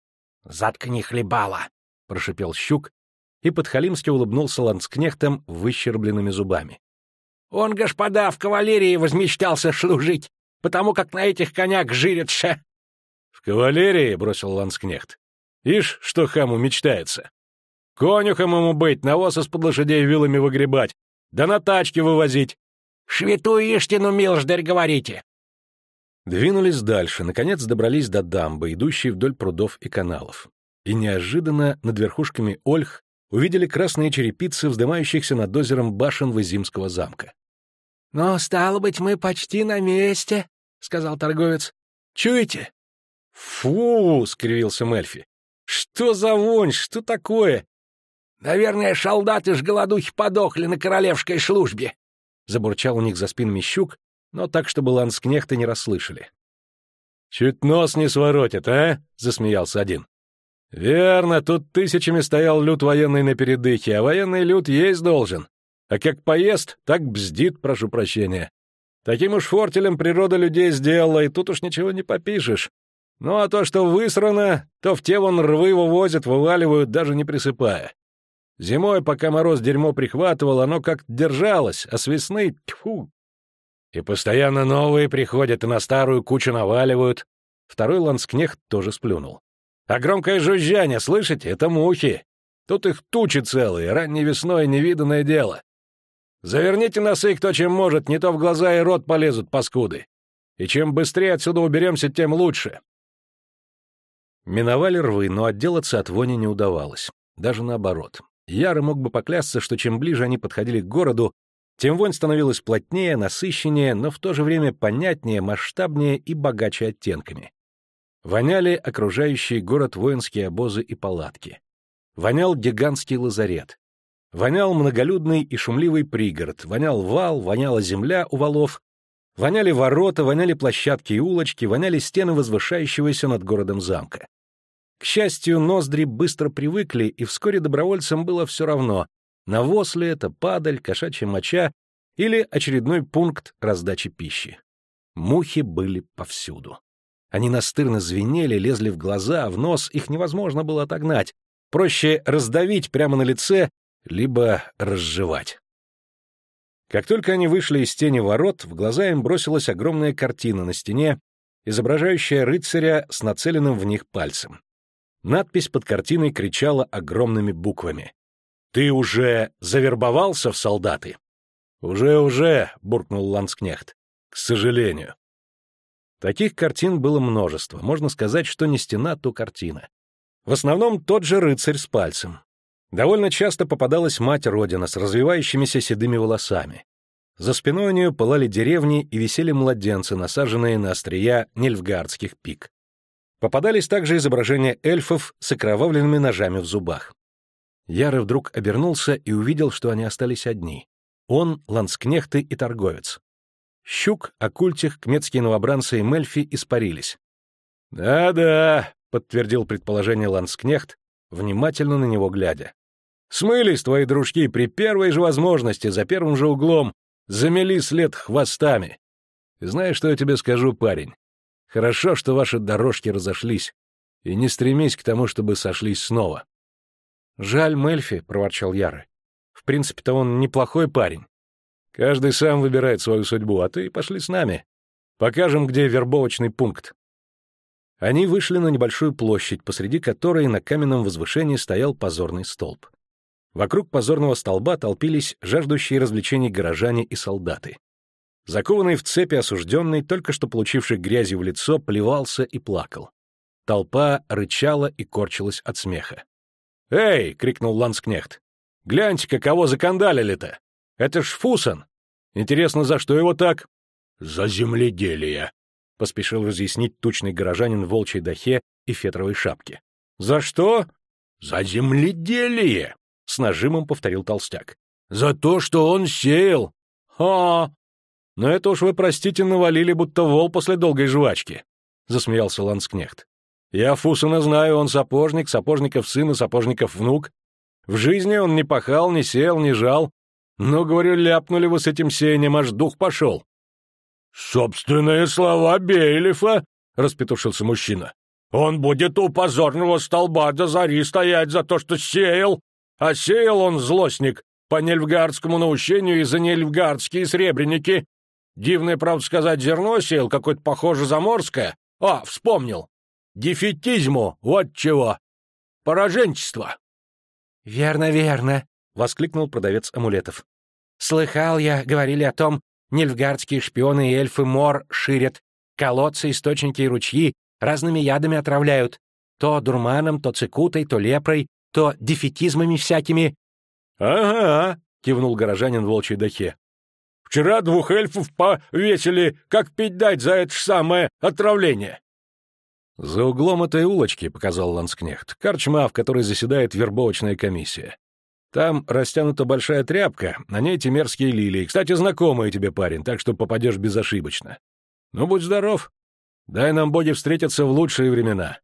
«Заткни хлебала!» — прошипел щук и подхалимски улыбнулся ланскнехтом выщербленными зубами. «Он, господа, в кавалерии возмечтался служить, потому как на этих конях жирятся!» «В кавалерии?» — бросил ланскнехт. «Ишь, что хаму мечтается! Конюхом ему быть, навоз из-под лошадей вилами выгребать, да на тачке вывозить!» «Святую истину, милждарь, говорите!» Двинулись дальше, наконец добрались до дамбы, идущей вдоль прудов и каналов. И неожиданно над верхушками ольх увидели красные черепицы вздымающихся над озером башен Вызимского замка. — Но, стало быть, мы почти на месте, — сказал торговец. — Чуете? — Фу! — скривился Мельфи. — Что за вонь? Что такое? — Наверное, солдаты ж голодухи подохли на королевской службе, — забурчал у них за спинами щук, но так, чтобы ланскнехты не расслышали. «Чуть нос не своротит, а?» — засмеялся один. «Верно, тут тысячами стоял люд военный на передыхе, а военный люд есть должен. А как поест, так бздит, прошу прощения. Таким уж фортелем природа людей сделала, и тут уж ничего не попишешь. Ну а то, что высрано, то в те вон рвы вывозят, вываливают, даже не присыпая. Зимой, пока мороз дерьмо прихватывал, оно как держалось, а с весны, тьфу, и постоянно новые приходят и на старую кучу наваливают. Второй ланскнехт тоже сплюнул. А громкое жужжание, слышите? Это мухи. Тут их тучи целые, ранней весной невиданное дело. Заверните носы кто чем может, не то в глаза и рот полезут паскуды. И чем быстрее отсюда уберемся, тем лучше. Миновали рвы, но отделаться от вони не удавалось. Даже наоборот. Яры мог бы поклясться, что чем ближе они подходили к городу, тем вонь становилась плотнее, насыщеннее, но в то же время понятнее, масштабнее и богаче оттенками. Воняли окружающие город воинские обозы и палатки. Вонял гигантский лазарет. Вонял многолюдный и шумливый пригород, вонял вал, воняла земля у валов, воняли ворота, воняли площадки и улочки, воняли стены возвышающегося над городом замка. К счастью, ноздри быстро привыкли, и вскоре добровольцам было все равно, Навоз ли это, падаль, кошачья моча или очередной пункт раздачи пищи. Мухи были повсюду. Они настырно звенели, лезли в глаза, в нос, их невозможно было отогнать. Проще раздавить прямо на лице, либо разжевать. Как только они вышли из тени ворот, в глаза им бросилась огромная картина на стене, изображающая рыцаря с нацеленным в них пальцем. Надпись под картиной кричала огромными буквами. Ты уже завербовался в солдаты? Уже, уже, буркнул Ланскнехт. К сожалению. Таких картин было множество. Можно сказать, что не стена, то картина. В основном тот же рыцарь с пальцем. Довольно часто попадалась мать Родина с развивающимися седыми волосами. За спиной у нее пылали деревни и висели младенцы, насаженные на острия нельфгардских пик. Попадались также изображения эльфов с окровавленными ножами в зубах. Яры вдруг обернулся и увидел, что они остались одни. Он, ланскнехты и торговец. Щук, Акультих, кметские новобранцы и Мельфи испарились. «Да-да», — подтвердил предположение ланскнехт, внимательно на него глядя. «Смылись твои дружки при первой же возможности, за первым же углом, замели след хвостами. Знаешь, что я тебе скажу, парень? Хорошо, что ваши дорожки разошлись, и не стремись к тому, чтобы сошлись снова. «Жаль Мельфи», — проворчал Яры. «В принципе-то он неплохой парень. Каждый сам выбирает свою судьбу, а ты пошли с нами. Покажем, где вербовочный пункт». Они вышли на небольшую площадь, посреди которой на каменном возвышении стоял позорный столб. Вокруг позорного столба толпились жаждущие развлечений горожане и солдаты. Закованный в цепи осужденный, только что получивший грязью в лицо, плевался и плакал. Толпа рычала и корчилась от смеха. «Эй!» — крикнул Ланскнехт. «Гляньте-ка, кого закандалили-то! Это ж Фусон! Интересно, за что его так?» «За земледелие!» — поспешил разъяснить тучный горожанин в волчьей дахе и фетровой шапке. «За что?» «За земледелие!» — с нажимом повторил толстяк. «За то, что он сеял!» «Ха! Но это уж вы, простите, навалили, будто вол после долгой жвачки!» — засмеялся Ланскнехт. Я Фусона знаю, он сапожник, сапожников сын и сапожников внук. В жизни он не пахал, не сел, не жал. Но, говорю, ляпнули вы с этим сеянием, аж дух пошел. «Собственные слова Бейлифа!» — распетушился мужчина. «Он будет у позорного столба до зари стоять за то, что сеял. А сеял он, злостник, по нельфгардскому наущению и за нельфгардские сребреники. Дивное, правда сказать, зерно сеял, какое-то похоже заморское. А, вспомнил. Дефетизму, вот чего. Пораженчество. «Верно, верно», — воскликнул продавец амулетов. «Слыхал я, говорили о том, нельфгардские шпионы и эльфы мор ширят, колодцы, источники и ручьи разными ядами отравляют, то дурманом, то цикутой, то лепрой, то дефетизмами всякими, «Ага», — кивнул горожанин волчьей дахе. «Вчера двух эльфов повесили, как пить дать за это ж самое отравление». «За углом этой улочки», — показал ланскнехт, — «корчма, в которой заседает вербовочная комиссия. Там растянута большая тряпка, на ней эти мерзкие лилии. Кстати, знакомый тебе парень, так что попадешь безошибочно. Ну, будь здоров. Дай нам, боги, встретиться в лучшие времена.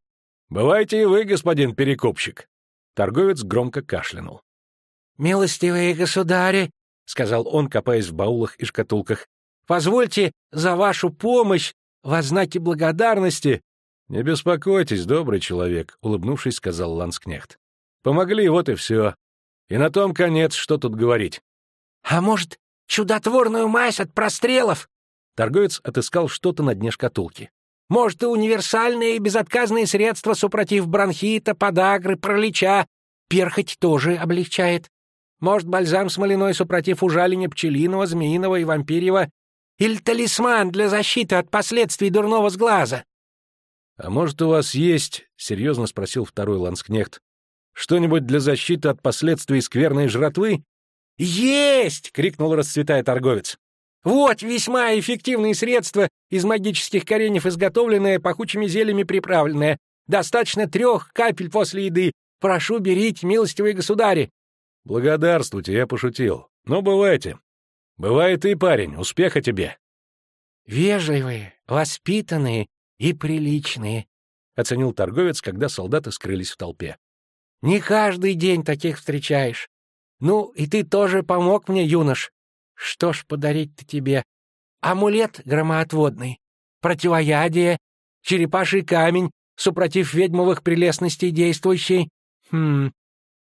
Бывайте и вы, господин перекупщик». Торговец громко кашлянул. «Милостивые государи», — сказал он, копаясь в баулах и шкатулках, — «позвольте за вашу помощь во знаке благодарности». «Не беспокойтесь, добрый человек», — улыбнувшись, сказал Ланскнехт. «Помогли, вот и все. И на том конец, что тут говорить». «А может, чудотворную мазь от прострелов?» Торговец отыскал что-то на дне шкатулки. «Может, и универсальные и безотказные средства супротив бронхита, подагры, пролича. Перхоть тоже облегчает. Может, бальзам смоляной супротив ужаления пчелиного, змеиного и вампирьего? Или талисман для защиты от последствий дурного сглаза?» «А может, у вас есть, — серьезно спросил второй ланскнехт, — что-нибудь для защиты от последствий скверной жратвы?» «Есть!» — крикнул, расцветая торговец. «Вот весьма эффективные средства, из магических кореньев изготовленные, пахучими зельями приправленные. Достаточно трех капель после еды. Прошу, берите, милостивые государи. «Благодарствуйте, я пошутил. Но бывайте. Бывает и парень, успеха тебе». «Вежливые, воспитанные и приличные», — оценил торговец, когда солдаты скрылись в толпе. «Не каждый день таких встречаешь. Ну, и ты тоже помог мне, юнош. Что ж подарить-то тебе? Амулет громоотводный, противоядие, черепаший камень, супротив ведьмовых прелестностей действующий. Хм,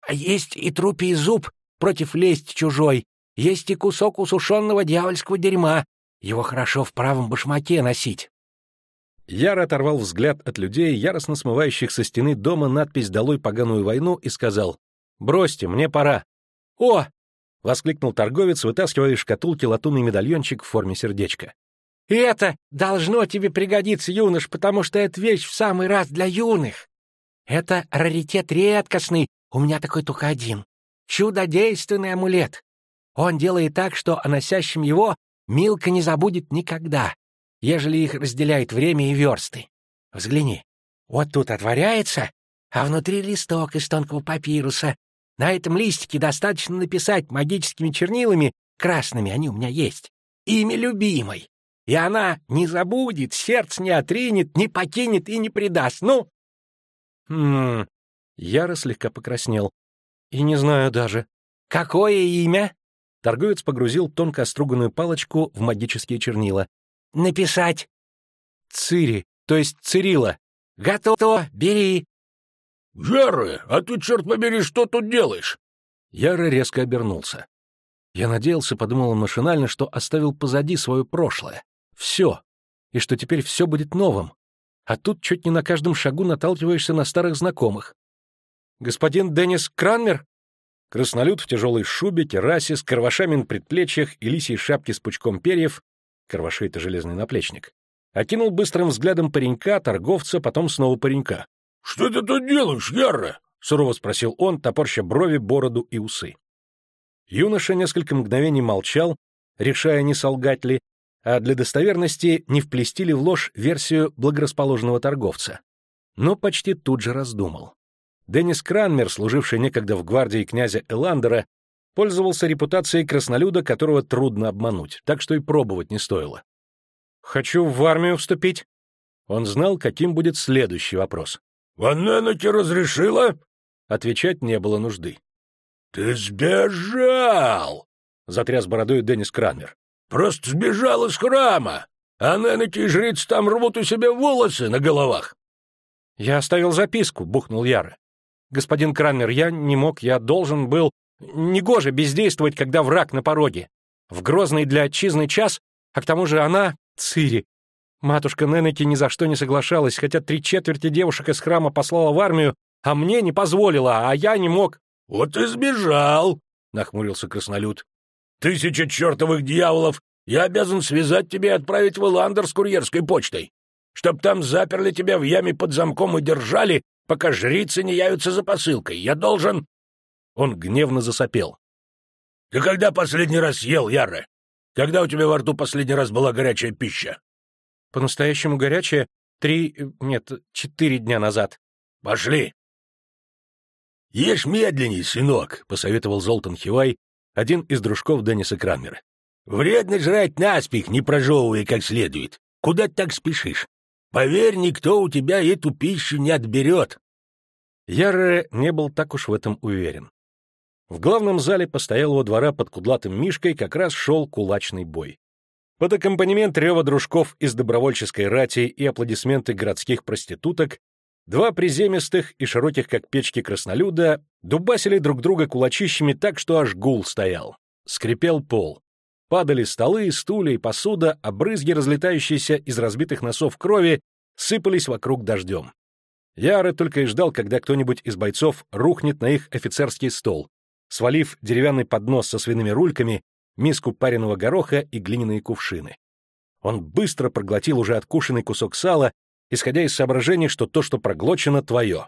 а есть и трупий зуб против лесть чужой, есть и кусок усушенного дьявольского дерьма. Его хорошо в правом башмаке носить. Яр оторвал взгляд от людей, яростно смывающих со стены дома надпись «Долой поганую войну» и сказал «Бросьте, мне пора». «О!» — воскликнул торговец, вытаскивая из шкатулки латунный медальончик в форме сердечка. «Это должно тебе пригодиться, юнош, потому что это вещь в самый раз для юных. Это раритет редкостный, у меня такой только один. Чудодейственный амулет. Он делает так, что о носящем его Милка не забудет никогда, ежели их разделяет время и версты. Взгляни. Вот тут отворяется, а внутри листок из тонкого папируса. На этом листике достаточно написать магическими чернилами, красными они у меня есть, имя любимой. И она не забудет, сердце не отринет, не покинет и не предаст. Ну? Хм, Яро слегка покраснел. «И не знаю даже». «Какое имя?» Торговец погрузил тонко оструганную палочку в магические чернила. «Написать». «Цири, то есть Цирила». «Готово, бери». «Яры, а ты, черт побери, что тут делаешь?» Яра резко обернулся. Я надеялся, подумал он машинально, что оставил позади свое прошлое. Все. И что теперь все будет новым. А тут чуть не на каждом шагу наталкиваешься на старых знакомых. Господин Деннис Кранмер?» Краснолюд в тяжелой шубе, террасе, с карвашами на предплечьях и лисьей шапке с пучком перьев, карваши — это железный наплечник, окинул быстрым взглядом паренька, торговца, потом снова паренька. «Что ты тут делаешь, Ярра?» — сурово спросил он, топорща брови, бороду и усы. Юноша несколько мгновений молчал, решая, не солгать ли, а для достоверности не вплести ли в ложь версию благорасположенного торговца. Но почти тут же раздумал. Деннис Кранмер, служивший некогда в гвардии князя Эландера, пользовался репутацией краснолюда, которого трудно обмануть, так что и пробовать не стоило. «Хочу в армию вступить». Он знал, каким будет следующий вопрос. «Ванненоки разрешила?» Отвечать не было нужды. Ты сбежал! Затряс бородой Деннис Кранмер. Просто сбежал из храма, а Ненеки и жрицы там рвут у себя волосы на головах. Я оставил записку, бухнул Яра. Господин Кранмер, я не мог, я должен был... Негоже бездействовать, когда враг на пороге. В грозный для отчизны час, а к тому же она, Цири. Матушка Ненеки ни за что не соглашалась, хотя три четверти девушек из храма послала в армию, а мне не позволила, а я не мог. — Вот и сбежал, — нахмурился краснолюд. — Тысяча чертовых дьяволов! Я обязан связать тебя и отправить в Иландер с курьерской почтой, чтоб там заперли тебя в яме под замком и держали, пока жрицы не явятся за посылкой. Я должен...» Он гневно засопел. «Ты когда последний раз ел, Яре? Когда у тебя во рту последний раз была горячая пища?» «По-настоящему горячая три... нет, четыре дня назад». «Пошли!» «Ешь медленней, сынок», — посоветовал Золтан Хивай, один из дружков Денниса Кранмера. «Вредно жрать наспех, не прожевывая как следует. Куда ты так спешишь? Поверь, никто у тебя эту пищу не отберет. Ярре не был так уж в этом уверен. В главном зале постоялого двора под кудлатым мишкой как раз шел кулачный бой. Под аккомпанемент рева дружков из добровольческой рати и аплодисменты городских проституток два приземистых и широких, как печки краснолюда, дубасили друг друга кулачищами так, что аж гул стоял. Скрипел пол. Падали столы, стулья и посуда, а брызги, разлетающиеся из разбитых носов крови, сыпались вокруг дождем. Яра только и ждал, когда кто-нибудь из бойцов рухнет на их офицерский стол, свалив деревянный поднос со свиными рульками, миску пареного гороха и глиняные кувшины. Он быстро проглотил уже откушенный кусок сала, исходя из соображений, что то, что проглочено, твое.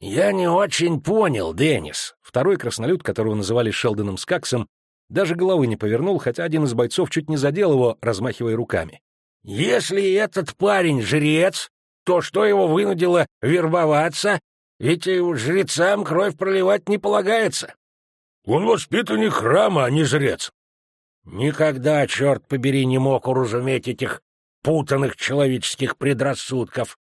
«Я не очень понял, Деннис», второй краснолюд, которого называли Шелдоном Скаксом, даже головы не повернул, хотя один из бойцов чуть не задел его, размахивая руками. «Если этот парень жрец, то что его вынудило вербоваться? Ведь и жрецам кровь проливать не полагается». «Он воспитанник храма, а не жрец». «Никогда, черт побери, не мог уразуметь этих путанных человеческих предрассудков.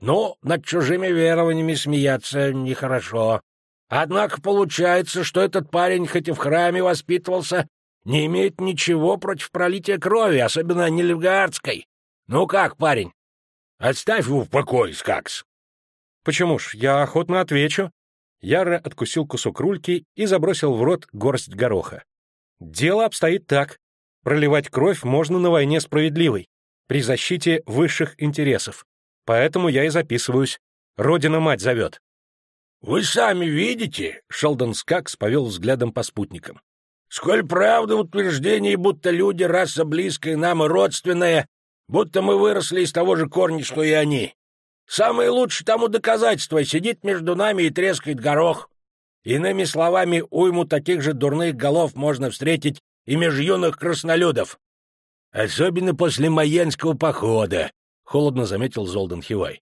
Ну, над чужими верованиями смеяться нехорошо. Однако получается, что этот парень, хоть и в храме воспитывался, не имеет ничего против пролития крови, особенно нелевгардской. Ну как, парень? Отставь его в покое, Скакс. Почему ж, я охотно отвечу. Яро откусил кусок рульки и забросил в рот горсть гороха. Дело обстоит так. Проливать кровь можно на войне справедливой, при защите высших интересов. Поэтому я и записываюсь. Родина-мать зовет. «Вы сами видите», — Шелдон Скакс повел взглядом по спутникам, «сколь правда в утверждении, будто люди — раса близкая нам и родственная, будто мы выросли из того же корня, что и они. Самое лучшее тому доказательство — сидит между нами и трескает горох. Иными словами, уйму таких же дурных голов можно встретить и меж юных краснолюдов. Особенно после Маянского похода», — холодно заметил Золдан Хивай.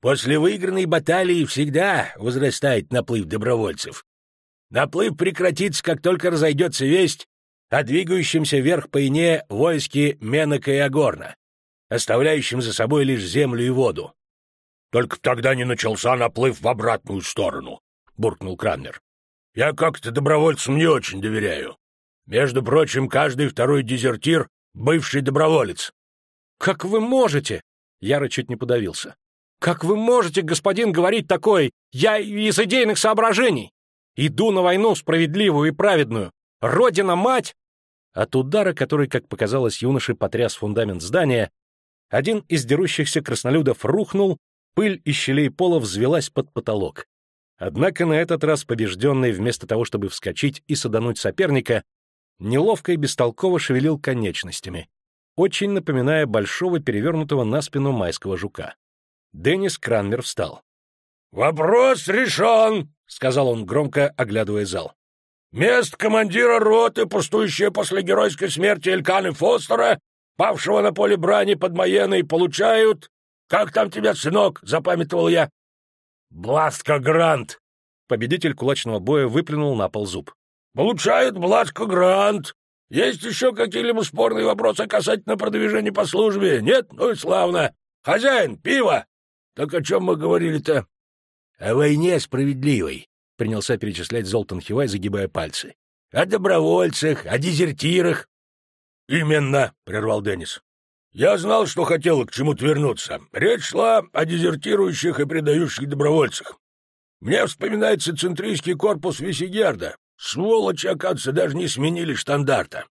После выигранной баталии всегда возрастает наплыв добровольцев. Наплыв прекратится, как только разойдется весть о двигающемся вверх по ине войске Менока и Агорна, оставляющем за собой лишь землю и воду. «Только тогда не начался наплыв в обратную сторону», — буркнул Кранмер. «Я как-то добровольцам не очень доверяю. Между прочим, каждый второй дезертир — бывший доброволец». «Как вы можете?» — Яро чуть не подавился. «Как вы можете, господин, говорить такое? Я из идейных соображений. Иду на войну справедливую и праведную. Родина-мать!» От удара, который, как показалось юноше, потряс фундамент здания, один из дерущихся краснолюдов рухнул, пыль из щелей пола взвелась под потолок. Однако на этот раз побежденный, вместо того, чтобы вскочить и садануть соперника, неловко и бестолково шевелил конечностями, очень напоминая большого перевернутого на спину майского жука. Деннис Кранмер встал. «Вопрос решен!» — сказал он громко, оглядывая зал. «Место командира роты, пустующее после геройской смерти Эльканы Фостера, павшего на поле брани под Маеной, получают... Как там тебя, сынок?» — запамятовал я. «Бластка Грант!» Победитель кулачного боя выплюнул на пол зуб. «Получают Бластка Грант! Есть еще какие-либо спорные вопросы касательно продвижения по службе? Нет? Ну и славно! Хозяин, пиво!» Так о чем мы говорили-то? О войне справедливой. — принялся перечислять Золтан Хивай, загибая пальцы. «О добровольцах, о дезертирах». «Именно», — прервал Деннис. «Я знал, что хотел к чему-то вернуться. Речь шла о дезертирующих и предающих добровольцах. Мне вспоминается центрийский корпус Висигерда. Сволочи, оказывается, даже не сменили штандарта.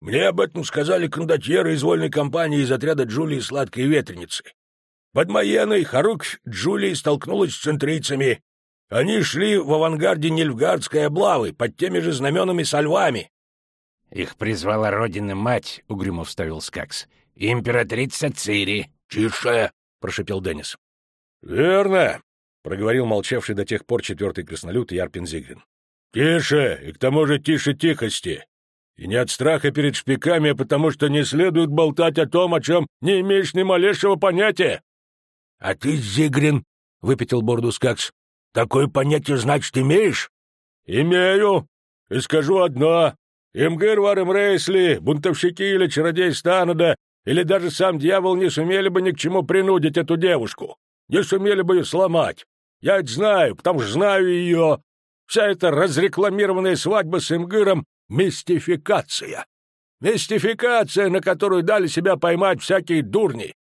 Мне об этом сказали кондотьеры из вольной компании из отряда Джулии Сладкой Ветреницы. Под Маеной Харук Джулии столкнулась с центрийцами. Они шли в авангарде Нильфгардской облавы под теми же знаменами со львами. — Их призвала родина-мать, — угрюмо вставил Скакс. — Императрица Цири. — Тише, — прошепел Деннис. — Верно, — проговорил молчавший до тех пор четвертый краснолюд Ярпин Зигрин. — Тише, и к тому же тише тихости. И не от страха перед шпиками, а потому что не следует болтать о том, о чем не имеешь ни малейшего понятия. — А ты, Зигрин, — выпятил бороду Скакс, — такое понятие, значит, имеешь? — Имею. И скажу одно. Имгыр Варем Рейсли, бунтовщики или чародей Станада, или даже сам дьявол не сумели бы ни к чему принудить эту девушку. Не сумели бы ее сломать. Я это знаю, потому что знаю ее. Вся эта разрекламированная свадьба с Имгыром Мистификация. Мистификация, на которую дали себя поймать всякие дурни.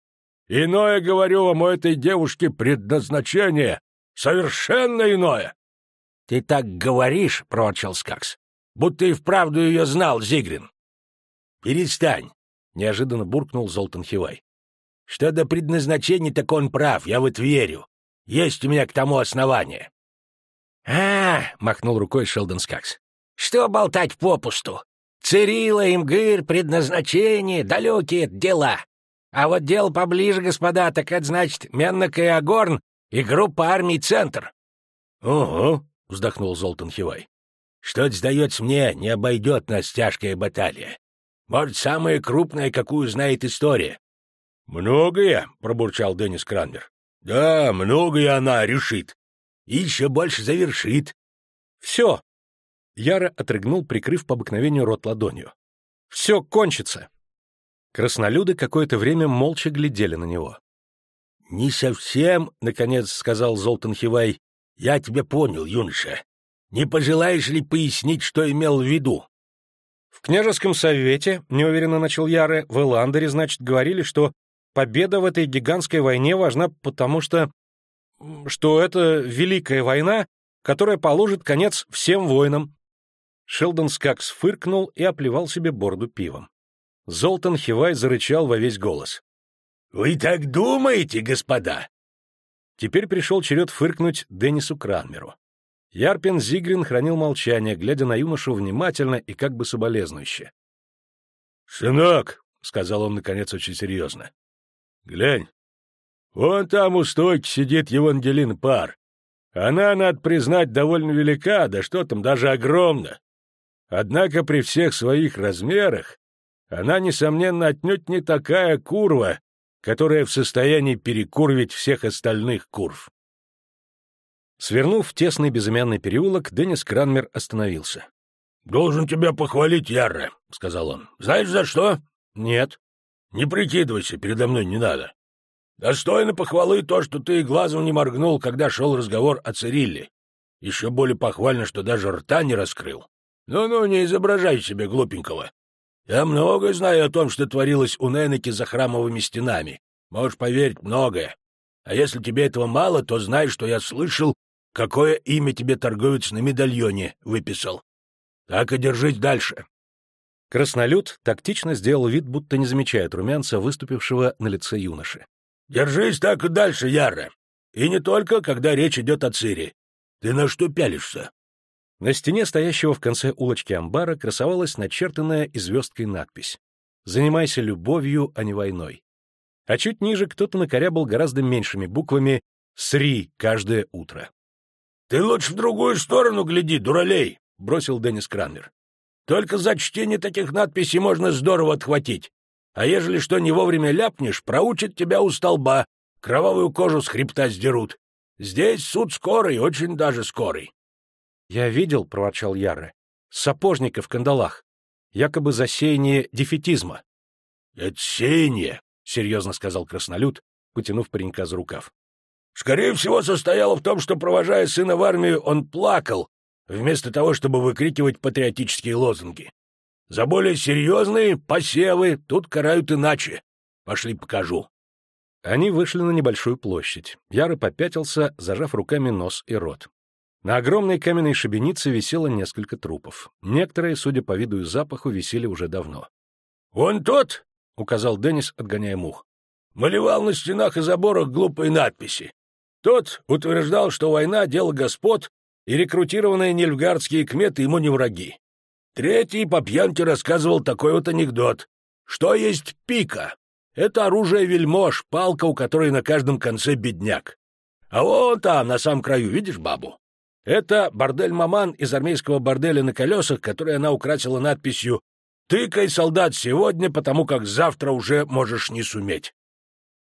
Иное, говорю вам, у этой девушки предназначение. Совершенно иное. — Ты так говоришь, — проворчал Скакс, — будто и вправду ее знал Зигрин. — Перестань, — неожиданно буркнул Золтан Хивай. — Что до предназначения, так он прав, я вот верю. Есть у меня к тому основание. — А, — махнул рукой Шелдон Скакс, что болтать попусту? Цирила, имгыр, предназначение, далекие дела. А вот дело поближе, господа, так это значит Меннок и Агорн и группа армий «Центр». — Угу, — вздохнул Золтан Хивай. — Что-то, сдается мне, не обойдет нас тяжкая баталия. Может, самая крупная, какую знает история. — Многое, — пробурчал Деннис Кранмер. — Да, многое она решит. И еще больше завершит. — Все, Яро отрыгнул, прикрыв по обыкновению рот ладонью. «Все кончится!» Краснолюды какое-то время молча глядели на него. «Не совсем, — наконец сказал Золтан Хивай, — я тебя понял, юноша. Не пожелаешь ли пояснить, что имел в виду?» «В княжеском совете, — неуверенно начал Яры, — в Эландере, значит, говорили, что победа в этой гигантской войне важна потому, что... что это великая война, которая положит конец всем войнам, Шелдон Скакс фыркнул и оплевал себе борду пивом. Золтан Хивай зарычал во весь голос. «Вы так думаете, господа?» Теперь пришел черед фыркнуть Деннису Кранмеру. Ярпин Зигрин хранил молчание, глядя на юношу внимательно и как бы соболезнующе. «Сынок», — сказал он, наконец, очень серьезно, — «глянь, вон там у стойки сидит Евангелин Пар. Она, надо признать, довольно велика, да что там, даже огромна. Однако при всех своих размерах она, несомненно, отнюдь не такая курва, которая в состоянии перекурвить всех остальных курв. Свернув в тесный безымянный переулок, Деннис Кранмер остановился. — Должен тебя похвалить, Ярра, — сказал он. — Знаешь, за что? — Нет. — Не прикидывайся, передо мной не надо. Достойно похвалы то, что ты глазом не моргнул, когда шел разговор о Цирилле. Еще более похвально, что даже рта не раскрыл. Ну-ну, не изображай себе глупенького. Я много знаю о том, что творилось у Ненеки за храмовыми стенами. Можешь поверить, многое. А если тебе этого мало, то знай, что я слышал, какое имя тебе торговец на медальоне выписал. Так и держись дальше. Краснолюд тактично сделал вид, будто не замечает румянца, выступившего на лице юноши. — Держись так и дальше, Яра. И не только, когда речь идет о Цири. Ты на что пялишься? На стене, стоящего в конце улочки амбара, красовалась начертанная и звездкой надпись «Занимайся любовью, а не войной». А чуть ниже кто-то накорябал гораздо меньшими буквами «Сри» каждое утро. «Ты лучше в другую сторону гляди, дуралей!» — бросил Деннис Кранмер. «Только за чтение таких надписей можно здорово отхватить. А ежели что не вовремя ляпнешь, проучат тебя у столба, кровавую кожу с хребта сдерут. Здесь суд скорый, очень даже скорый. «Я видел», — проворчал Ярре, — «сапожника в кандалах. Якобы за сеяние дефетизма». «Это сеяние», — серьезно сказал краснолюд, потянув паренька за рукав. Скорее всего, состояло в том, что, провожая сына в армию, он плакал, вместо того, чтобы выкрикивать патриотические лозунги. За более серьезные посевы тут карают иначе. Пошли покажу. Они вышли на небольшую площадь. Яры попятился, зажав руками нос и рот. На огромной каменной шибенице висело несколько трупов. Некоторые, судя по виду и запаху, висели уже давно. «Вон тот!» — указал Деннис, отгоняя мух. «Малевал на стенах и заборах глупые надписи. Тот утверждал, что война — дело господ, и рекрутированные нельфгардские кметы ему не враги. Третий по пьянке рассказывал такой вот анекдот. Что есть пика? Это оружие вельмож, палка, у которой на каждом конце бедняк. А вон там, на самом краю, видишь бабу? Это бордель-маман из армейского борделя на колесах, который она украсила надписью «Тыкай, солдат, сегодня, потому как завтра уже можешь не суметь».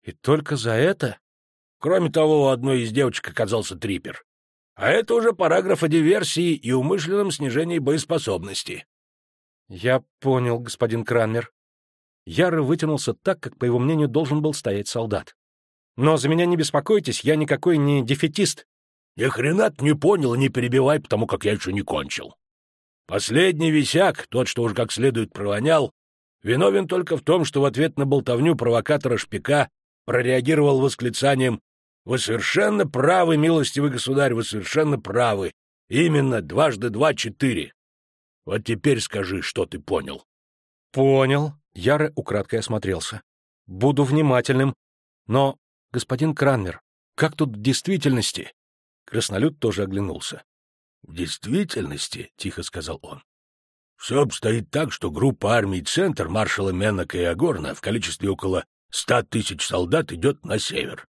И только за это? Кроме того, у одной из девочек оказался трипер. А это уже параграф о диверсии и умышленном снижении боеспособности. Я понял, господин Кранмер. Яро вытянулся так, как, по его мнению, должен был стоять солдат. Но за меня не беспокойтесь, я никакой не дефетист. Ни хрена ты не понял и не перебивай, потому как я еще не кончил. Последний висяк, тот, что уж как следует провонял, виновен только в том, что в ответ на болтовню провокатора Шпика прореагировал восклицанием вы совершенно правы, милостивый государь, вы совершенно правы. Именно, дважды два — четыре. Вот теперь скажи, что ты понял. Понял. Яре украдкой осмотрелся. Буду внимательным. Но, господин Кранмер, как тут в действительности? Краснолюд тоже оглянулся. — В действительности, — тихо сказал он, — все обстоит так, что группа армий «Центр» маршала Меннека и Агорна в количестве около ста тысяч солдат идет на север.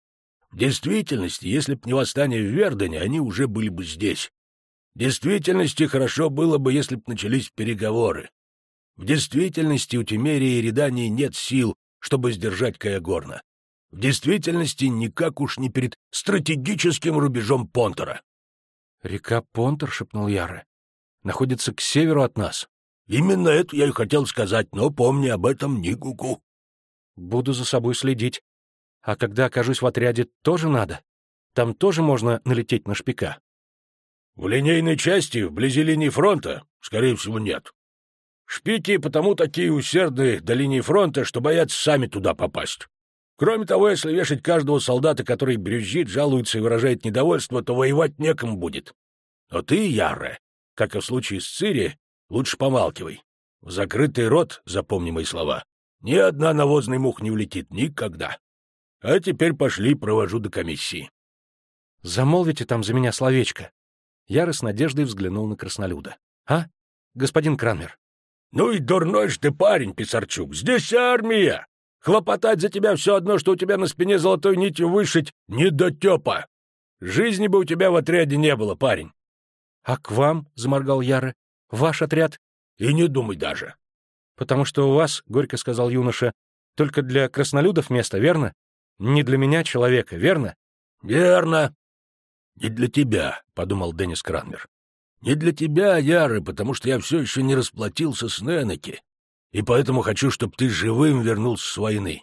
В действительности, если б не восстание в Вердене, они уже были бы здесь. В действительности, хорошо было бы, если б начались переговоры. В действительности, у Тимерии и Редании нет сил, чтобы сдержать Каягорна. В действительности, никак уж не перед стратегическим рубежом Понтера. — Река Понтер, — шепнул Яра, — находится к северу от нас. — Именно это я и хотел сказать, но помни об этом ни гуку. — Буду за собой следить. А когда окажусь в отряде, тоже надо? Там тоже можно налететь на шпика? В линейной части, вблизи линии фронта, скорее всего, нет. Шпики потому такие усердные до линии фронта, что боятся сами туда попасть. Кроме того, если вешать каждого солдата, который брюзжит, жалуется и выражает недовольство, то воевать некому будет. Но ты, Яре, как и в случае с Цири, лучше помалкивай. В закрытый рот, запомни мои слова, ни одна навозный мух не улетит никогда. А теперь пошли, провожу до комиссии. Замолвите там за меня словечко. Яра с надеждой взглянул на краснолюда. А, господин Кранмер? Ну и дурной ж ты парень, Писарчук. Здесь армия. Хлопотать за тебя все одно, что у тебя на спине золотой нитью вышить, не до тёпа. Жизни бы у тебя в отряде не было, парень. — А к вам, — заморгал Яра, — ваш отряд? — И не думай даже. — Потому что у вас, — горько сказал юноша, — только для краснолюдов место, верно? Не для меня человека, верно? — Верно. — Не для тебя, — подумал Деннис Кранмер. — Не для тебя, Яры, потому что я все еще не расплатился с Ненеки, и поэтому хочу, чтобы ты живым вернулся с войны.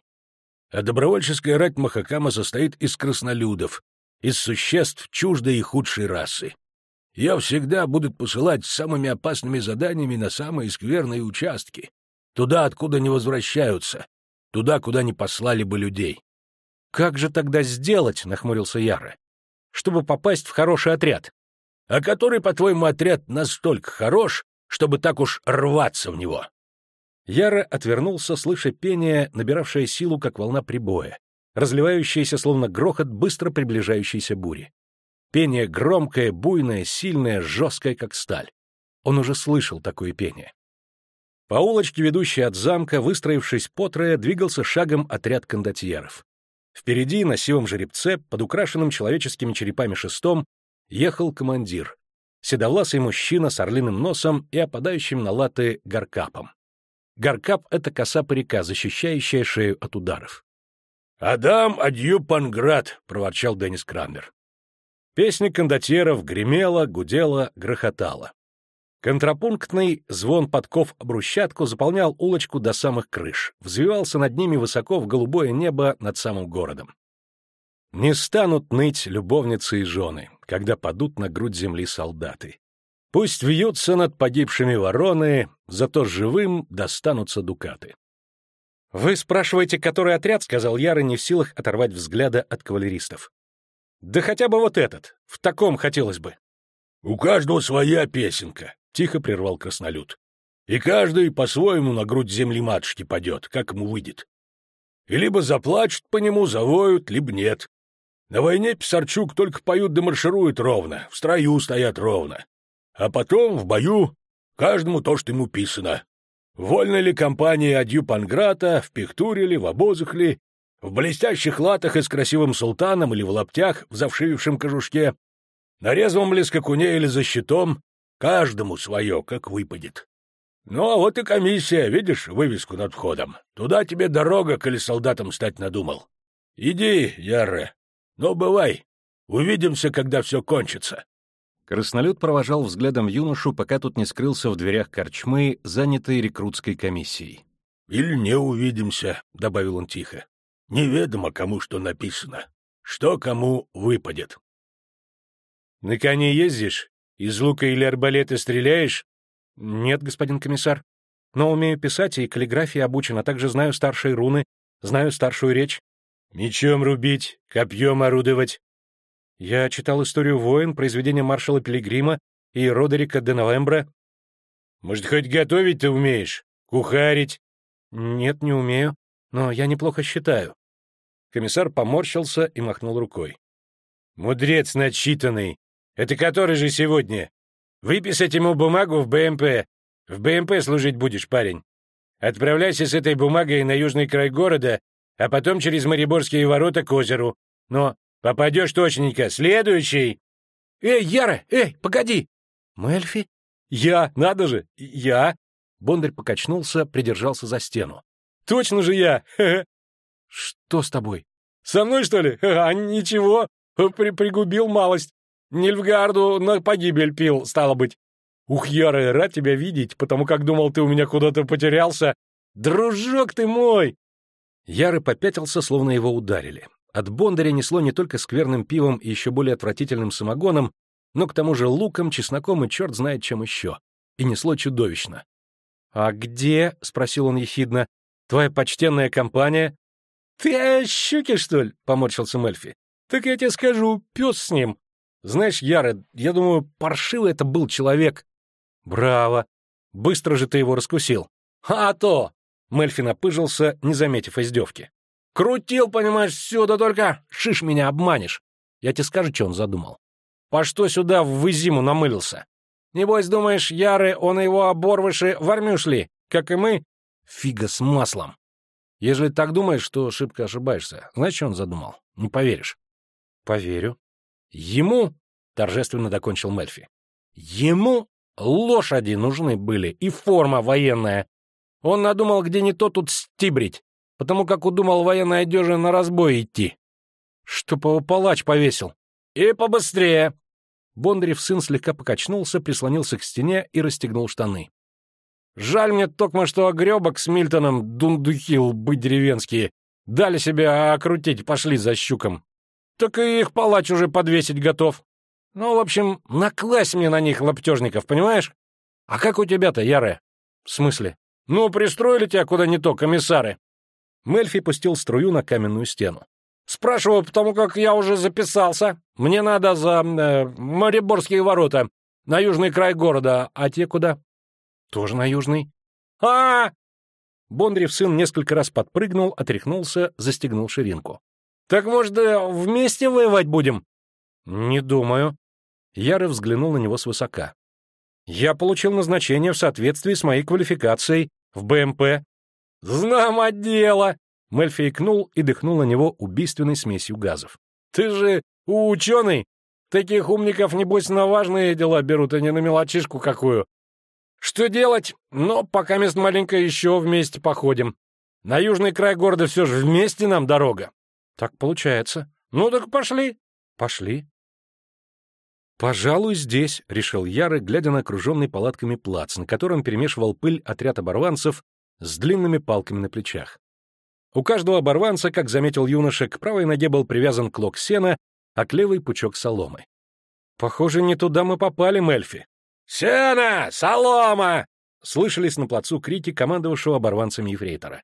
А добровольческая рать Махакама состоит из краснолюдов, из существ чуждой и худшей расы. Я всегда буду посылать с самыми опасными заданиями на самые скверные участки, туда, откуда не возвращаются, туда, куда не послали бы людей. «Как же тогда сделать?» — нахмурился Яра. «Чтобы попасть в хороший отряд». «А который, по-твоему, отряд настолько хорош, чтобы так уж рваться в него?» Яра отвернулся, слыша пение, набиравшее силу, как волна прибоя, разливающееся, словно грохот быстро приближающейся бури. Пение громкое, буйное, сильное, жесткое, как сталь. Он уже слышал такое пение. По улочке, ведущей от замка, выстроившись по трое, двигался шагом отряд кондотьеров. Впереди, на сивом жеребце, под украшенным человеческими черепами шестом, ехал командир. Седовласый мужчина с орлиным носом и опадающим на латы гаркапом. Гаркап — это коса парика, защищающая шею от ударов. «Адам, адью, панград!» — проворчал Деннис Крамер. Песня кондотьеров гремела, гудела, грохотала. Контрапунктный звон подков об брусчатку заполнял улочку до самых крыш, взвивался над ними высоко в голубое небо над самым городом. Не станут ныть любовницы и жены, когда падут на грудь земли солдаты. Пусть вьются над погибшими вороны, зато живым достанутся дукаты. «Вы спрашиваете, который отряд?» — сказал Яра, не в силах оторвать взгляда от кавалеристов. «Да хотя бы вот этот. В таком хотелось бы». «У каждого своя песенка», — тихо прервал краснолюд. «И каждый по-своему на грудь земли матушки падет, как ему выйдет. И либо заплачут по нему, завоют, либо нет. На войне Писарчук только поют да маршируют ровно, в строю стоят ровно. А потом, в бою, каждому то, что ему писано. Вольно ли компания адью Панграта, в пихтуре ли, в обозах ли, в блестящих латах и с красивым султаном или в лаптях в завшивившем кожушке, на резвом ли скакуне или за щитом, каждому свое, как выпадет. Ну, а вот и комиссия, видишь вывеску над входом. Туда тебе дорога, коли солдатом стать надумал. Иди, Ярре. Ну, бывай. Увидимся, когда все кончится. Краснолюд провожал взглядом юношу, пока тут не скрылся в дверях корчмы, занятой рекрутской комиссией. «Или не увидимся», — добавил он тихо. «Неведомо, кому что написано. Что кому выпадет». «На коне ездишь? Из лука или арбалета стреляешь?» «Нет, господин комиссар. Но умею писать и каллиграфии обучен, а также знаю старшие руны, знаю старшую речь». «Мечом рубить, копьем орудовать, я читал историю войн, произведения маршала Пилигрима и Родерика де Новембра. Может, хоть готовить ты умеешь? Кухарить? Нет, не умею, но я неплохо считаю. Комиссар поморщился и махнул рукой. Мудрец начитанный. Это который же сегодня? Выписать ему бумагу в БМП. В БМП служить будешь, парень. Отправляйся с этой бумагой на южный край города, а потом через Мариборские ворота к озеру. Но Попадешь точненько. Следующий!» «Эй, Яра, эй, погоди!» «Мельфи?» «Я, надо же, я!» Бондарь покачнулся, придержался за стену. «Точно же я! «Что с тобой?» «Со мной, что ли? А ничего, При пригубил малость. Нильфгарду на погибель пил, стало быть. Ух, Яра, рад тебя видеть, потому как думал, ты у меня куда-то потерялся. Дружок ты мой!» Яры попятился, словно его ударили. От Бондаря несло не только скверным пивом и еще более отвратительным самогоном, но к тому же луком, чесноком и черт знает чем еще. И несло чудовищно. «А где, — спросил он ехидно, — твоя почтенная компания?» «Ты о щуке, что ли?» — поморщился Мельфи. «Так я тебе скажу, пес с ним. Знаешь, Яра, я думаю, паршивый это был человек». «Браво! Быстро же ты его раскусил». «А то!» — Мельфи напыжился, не заметив издевки. Крутил, понимаешь, все, да только шиш меня обманешь. Я тебе скажу, что он задумал. По что сюда в зиму намылился? Небось, думаешь, Яры, он и его оборвыши в армию шли, как и мы? Фига с маслом. Если так думаешь, то шибко ошибаешься. Знаешь, что он задумал? Не поверишь. Поверю. Ему, — торжественно докончил Мельфи, — ему лошади нужны были и форма военная. Он надумал, где не то тут стибрить потому как удумал военной одежи на разбой идти. Чтоб его палач повесил. И побыстрее. Бондарев сын слегка покачнулся, прислонился к стене и расстегнул штаны. Жаль мне только, что огребок с Мильтоном дундухи лбы деревенские дали себя окрутить, пошли за щуком. Так и их палач уже подвесить готов. Ну, в общем, накласть мне на них лаптежников, понимаешь? А как у тебя-то, Яре? В смысле? Ну, пристроили тебя куда не то, комиссары. Мельфи пустил струю на каменную стену. «Спрашиваю, потому как я уже записался. Мне надо за э, Мариборские ворота, на южный край города. А те куда?» «Тоже на южный». а, -а, Бондарев сын несколько раз подпрыгнул, отряхнулся, застегнул ширинку. «Так, может, э, вместе воевать будем?» «Не думаю». Яры взглянул на него свысока. «Я получил назначение в соответствии с моей квалификацией в БМП «Знамо дело!» Мельфи икнул и дыхнул на него убийственной смесью газов. «Ты же ученый! Таких умников, небось, на важные дела берут, а не на мелочишку какую. Что делать? Но пока мест маленько еще вместе походим. На южный край города все же вместе нам дорога». «Так получается». «Ну так пошли». «Пошли». «Пожалуй, здесь», — решил Яры, глядя на окруженный палатками плац, на котором перемешивал пыль отряд оборванцев с длинными палками на плечах. У каждого оборванца, как заметил юноша, к правой ноге был привязан клок сена, а к левой — пучок соломы. «Похоже, не туда мы попали, Мельфи». «Сено! Солома!» — слышались на плацу крики командовавшего оборванцами ефрейтора.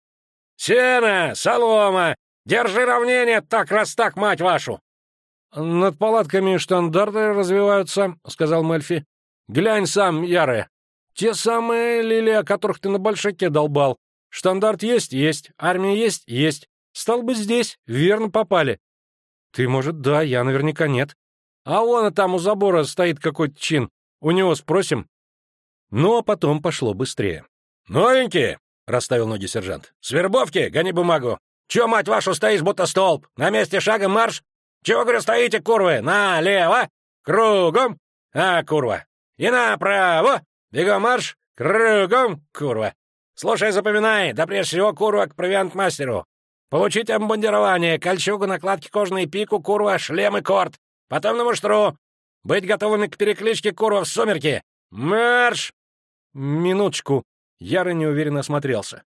«Сено! Солома! Держи равнение, так раз так, мать вашу!» «Над палатками штандарты развиваются», — сказал Мельфи. «Глянь сам, Яре. Те самые лилии, о которых ты на большаке долбал. Штандарт есть? Есть. Армия есть? Есть. Стал бы здесь. Верно попали. Ты, может, да, я наверняка нет. А вон там у забора стоит какой-то чин. У него спросим. Ну, а потом пошло быстрее. «Новенькие!» — расставил ноги сержант. «С вербовки! Гони бумагу! Чё, мать вашу, стоишь, будто столб? На месте шага марш! Чего, говорю, стоите, курвы? Налево! Кругом! А, курва! И направо! Бегом марш! Кругом, курва! Слушай, запоминай, да прежде всего, курва, к провиант-мастеру. Получить обмундирование, кольчугу, накладки кожаные, пику, курва, шлем и корт. Потом на муштру. Быть готовыми к перекличке курва в сумерки. Марш! Минуточку. Яро неуверенно осмотрелся.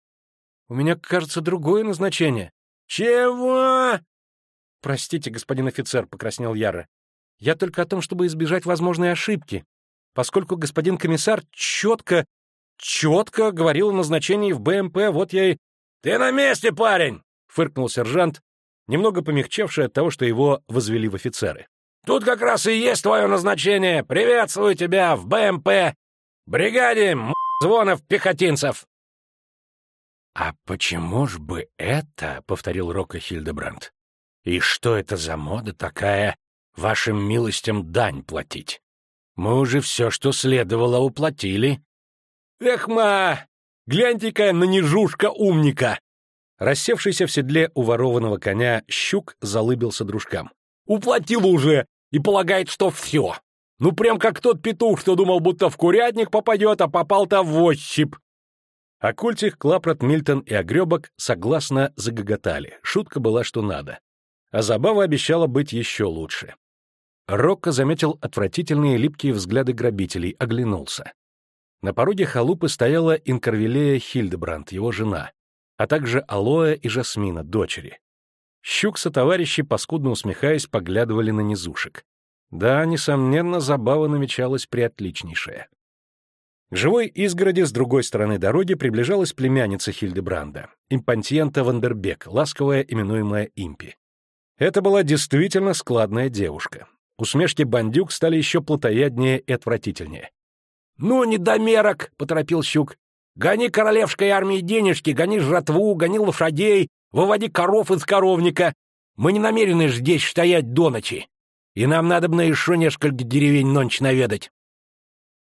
У меня, кажется, другое назначение. Чего? Простите, господин офицер, покраснел Яро. Я только о том, чтобы избежать возможной ошибки. Поскольку господин комиссар четко, четко говорил о назначении в БМП, вот я и... «Ты на месте, парень!» — фыркнул сержант, немного помягчевший от того, что его возвели в офицеры. Тут как раз и есть твое назначение. Приветствую тебя в БМП. Бригаде звонов пехотинцев. «А почему ж бы это?» — повторил Рока Хильдебранд. «И что это за мода такая вашим милостям дань платить? Мы уже все, что следовало, уплатили». «Эх, ма! Гляньте-ка на нежушка умника!» Рассевшийся в седле у ворованного коня щук залыбился дружкам. «Уплатил уже! и полагает, что все. Ну, прям как тот петух, что думал, будто в курятник попадет, а попал-то в ощип. А Культих, Клапрот, Мильтон и Огребок согласно загоготали. Шутка была, что надо. А забава обещала быть еще лучше. Рокко заметил отвратительные липкие взгляды грабителей, оглянулся. На пороге халупы стояла Инкарвилея Хильдебранд, его жена, а также Алоэ и Жасмина, дочери. Щукса товарищи, паскудно усмехаясь, поглядывали на низушек. Да, несомненно, забава намечалась приотличнейшая. К живой изгороди с другой стороны дороги приближалась племянница Хильдебранда, импантиента Вандербек, ласковая, именуемая Импи. Это была действительно складная девушка. Усмешки бандюк стали еще плотояднее и отвратительнее. «Ну, недомерок!» — поторопил Щук. «Гони королевской армии денежки, гони жратву, гони лошадей, Выводи коров из коровника. Мы не намерены здесь стоять до ночи. И нам надо бы еще несколько деревень ночь наведать.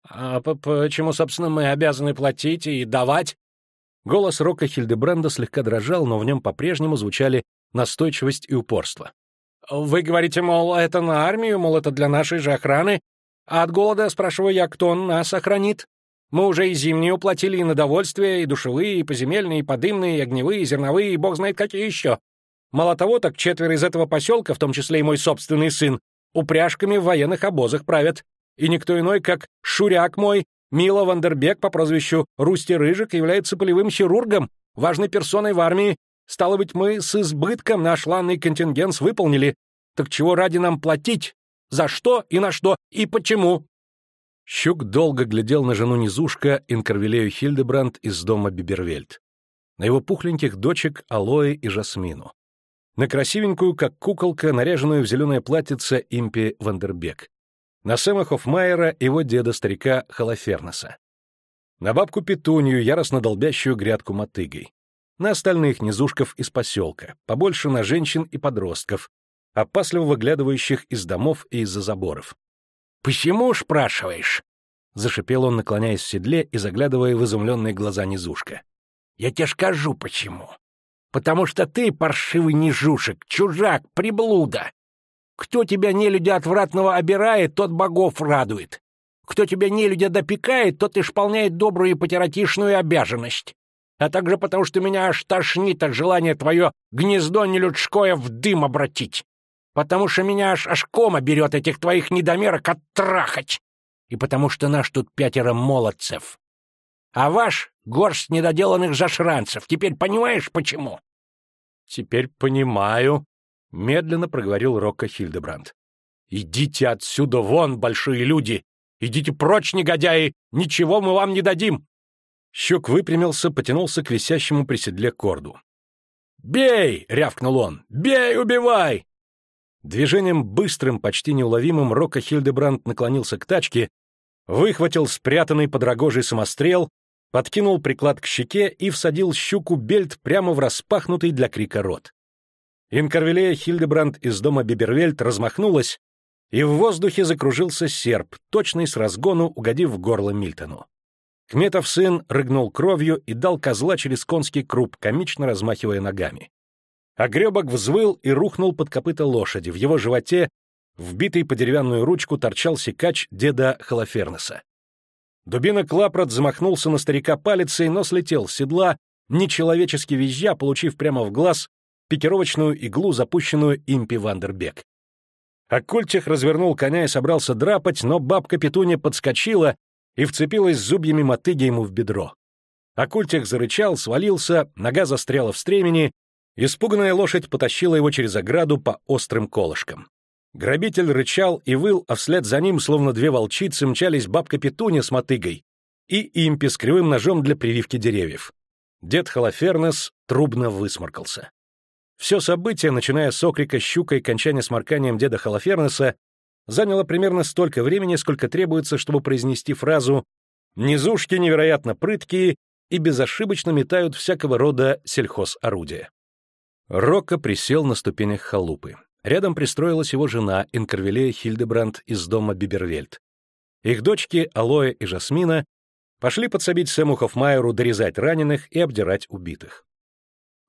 А почему, собственно, мы обязаны платить и давать? Голос Рока Хильдебранда слегка дрожал, но в нем по-прежнему звучали настойчивость и упорство. «Вы говорите, мол, это на армию, мол, это для нашей же охраны, а от голода, спрашиваю я, кто нас охранит? Мы уже и зимние уплатили, и на довольствие, и душевые, и поземельные, и подымные, и огневые, и зерновые, и бог знает какие еще. Мало того, так четверо из этого поселка, в том числе и мой собственный сын, упряжками в военных обозах правят. И никто иной, как Шуряк мой, Мила Вандербек по прозвищу Русти Рыжик, является полевым хирургом, важной персоной в армии. Стало быть, мы с избытком наш ланный контингент выполнили. Так чего ради нам платить? За что и на что и почему? Щук долго глядел на жену низушка Инкарвилею Хильдебранд из дома Бибервельд, на его пухленьких дочек Алоэ и Жасмину, на красивенькую, как куколка, наряженную в зеленое платьице Импи Вандербек, на Сэма Хоффмайера его деда-старика Холофернеса, на бабку Петунью, яростно долбящую грядку мотыгой, на остальных низушков из поселка, побольше на женщин и подростков, опасливо выглядывающих из домов и из-за заборов. «Почему, спрашиваешь?» — зашипел он, наклоняясь в седле и заглядывая в изумленные глаза низушка. «Я тебе скажу, почему. Потому что ты, паршивый нежушек, чужак, приблуда. Кто тебя, нелюдя отвратного, обирает, тот богов радует. Кто тебя, нелюдя, допекает, тот исполняет добрую и патеротишную обязанность. А также потому, что меня аж тошнит от желания твое гнездо нелюдское в дым обратить потому что меня аж аж кома берет этих твоих недомерок оттрахать, и потому что наш тут пятеро молодцев. А ваш — горсть недоделанных зашранцев. Теперь понимаешь, почему?» Теперь понимаю, — медленно проговорил Рокко Хильдебранд. «Идите отсюда вон, большие люди! Идите прочь, негодяи! Ничего мы вам не дадим!» Щук выпрямился, потянулся к висящему при седле корду. «Бей!» — рявкнул он. «Бей, убивай!» Движением быстрым, почти неуловимым Рокко Хильдебранд наклонился к тачке, выхватил спрятанный под рогожей самострел, подкинул приклад к щеке и всадил щуку бельт прямо в распахнутый для крика рот. Инкарвелея Хильдебранд из дома Бибервельт размахнулась, и в воздухе закружился серп, точный с разгону угодив в горло Мильтону. Кметов сын рыгнул кровью и дал козла через конский круп, комично размахивая ногами. Огребок взвыл и рухнул под копыта лошади. В его животе, вбитый по деревянную ручку, торчал секач деда Холофернеса. Дубина Клапрот замахнулся на старика палицей, но слетел с седла, нечеловечески визжа, получив прямо в глаз пикировочную иглу, запущенную импи Вандербек. Аккультих развернул коня и собрался драпать, но бабка Петунья подскочила и вцепилась зубьями мотыги ему в бедро. Акультих зарычал, свалился, нога застряла в стремени, испуганная лошадь потащила его через ограду по острым колышкам. Грабитель рычал и выл, а вслед за ним, словно две волчицы, мчались бабка Петунья с мотыгой и импи с кривым ножом для прививки деревьев. Дед Холофернес трубно высморкался. Все событие, начиная с окрика щука и кончания сморканием деда Холофернеса, заняло примерно столько времени, сколько требуется, чтобы произнести фразу «Низушки невероятно прыткие и безошибочно метают всякого рода сельхозорудия». Рокко присел на ступенях халупы. Рядом пристроилась его жена, Инкарвелея Хильдебранд из дома Бибервельт. Их дочки, Алоэ и Жасмина, пошли подсобить Сэму Хоффмайеру дорезать раненых и обдирать убитых.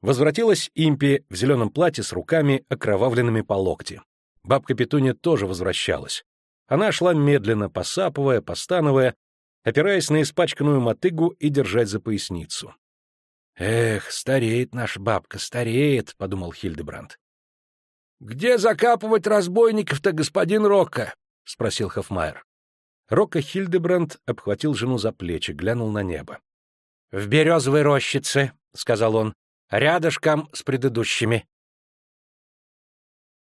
Возвратилась Импи в зеленом платье с руками, окровавленными по локти. Бабка Петунья тоже возвращалась. Она шла медленно, посапывая, постановая, опираясь на испачканную мотыгу и держать за поясницу. «Эх, стареет наша бабка, стареет», — подумал Хильдебранд. «Где закапывать разбойников-то, господин Рокко?» — спросил Хоффмайер. Рокко Хильдебранд обхватил жену за плечи, глянул на небо. «В березовой рощице», — сказал он рядышком с предыдущими.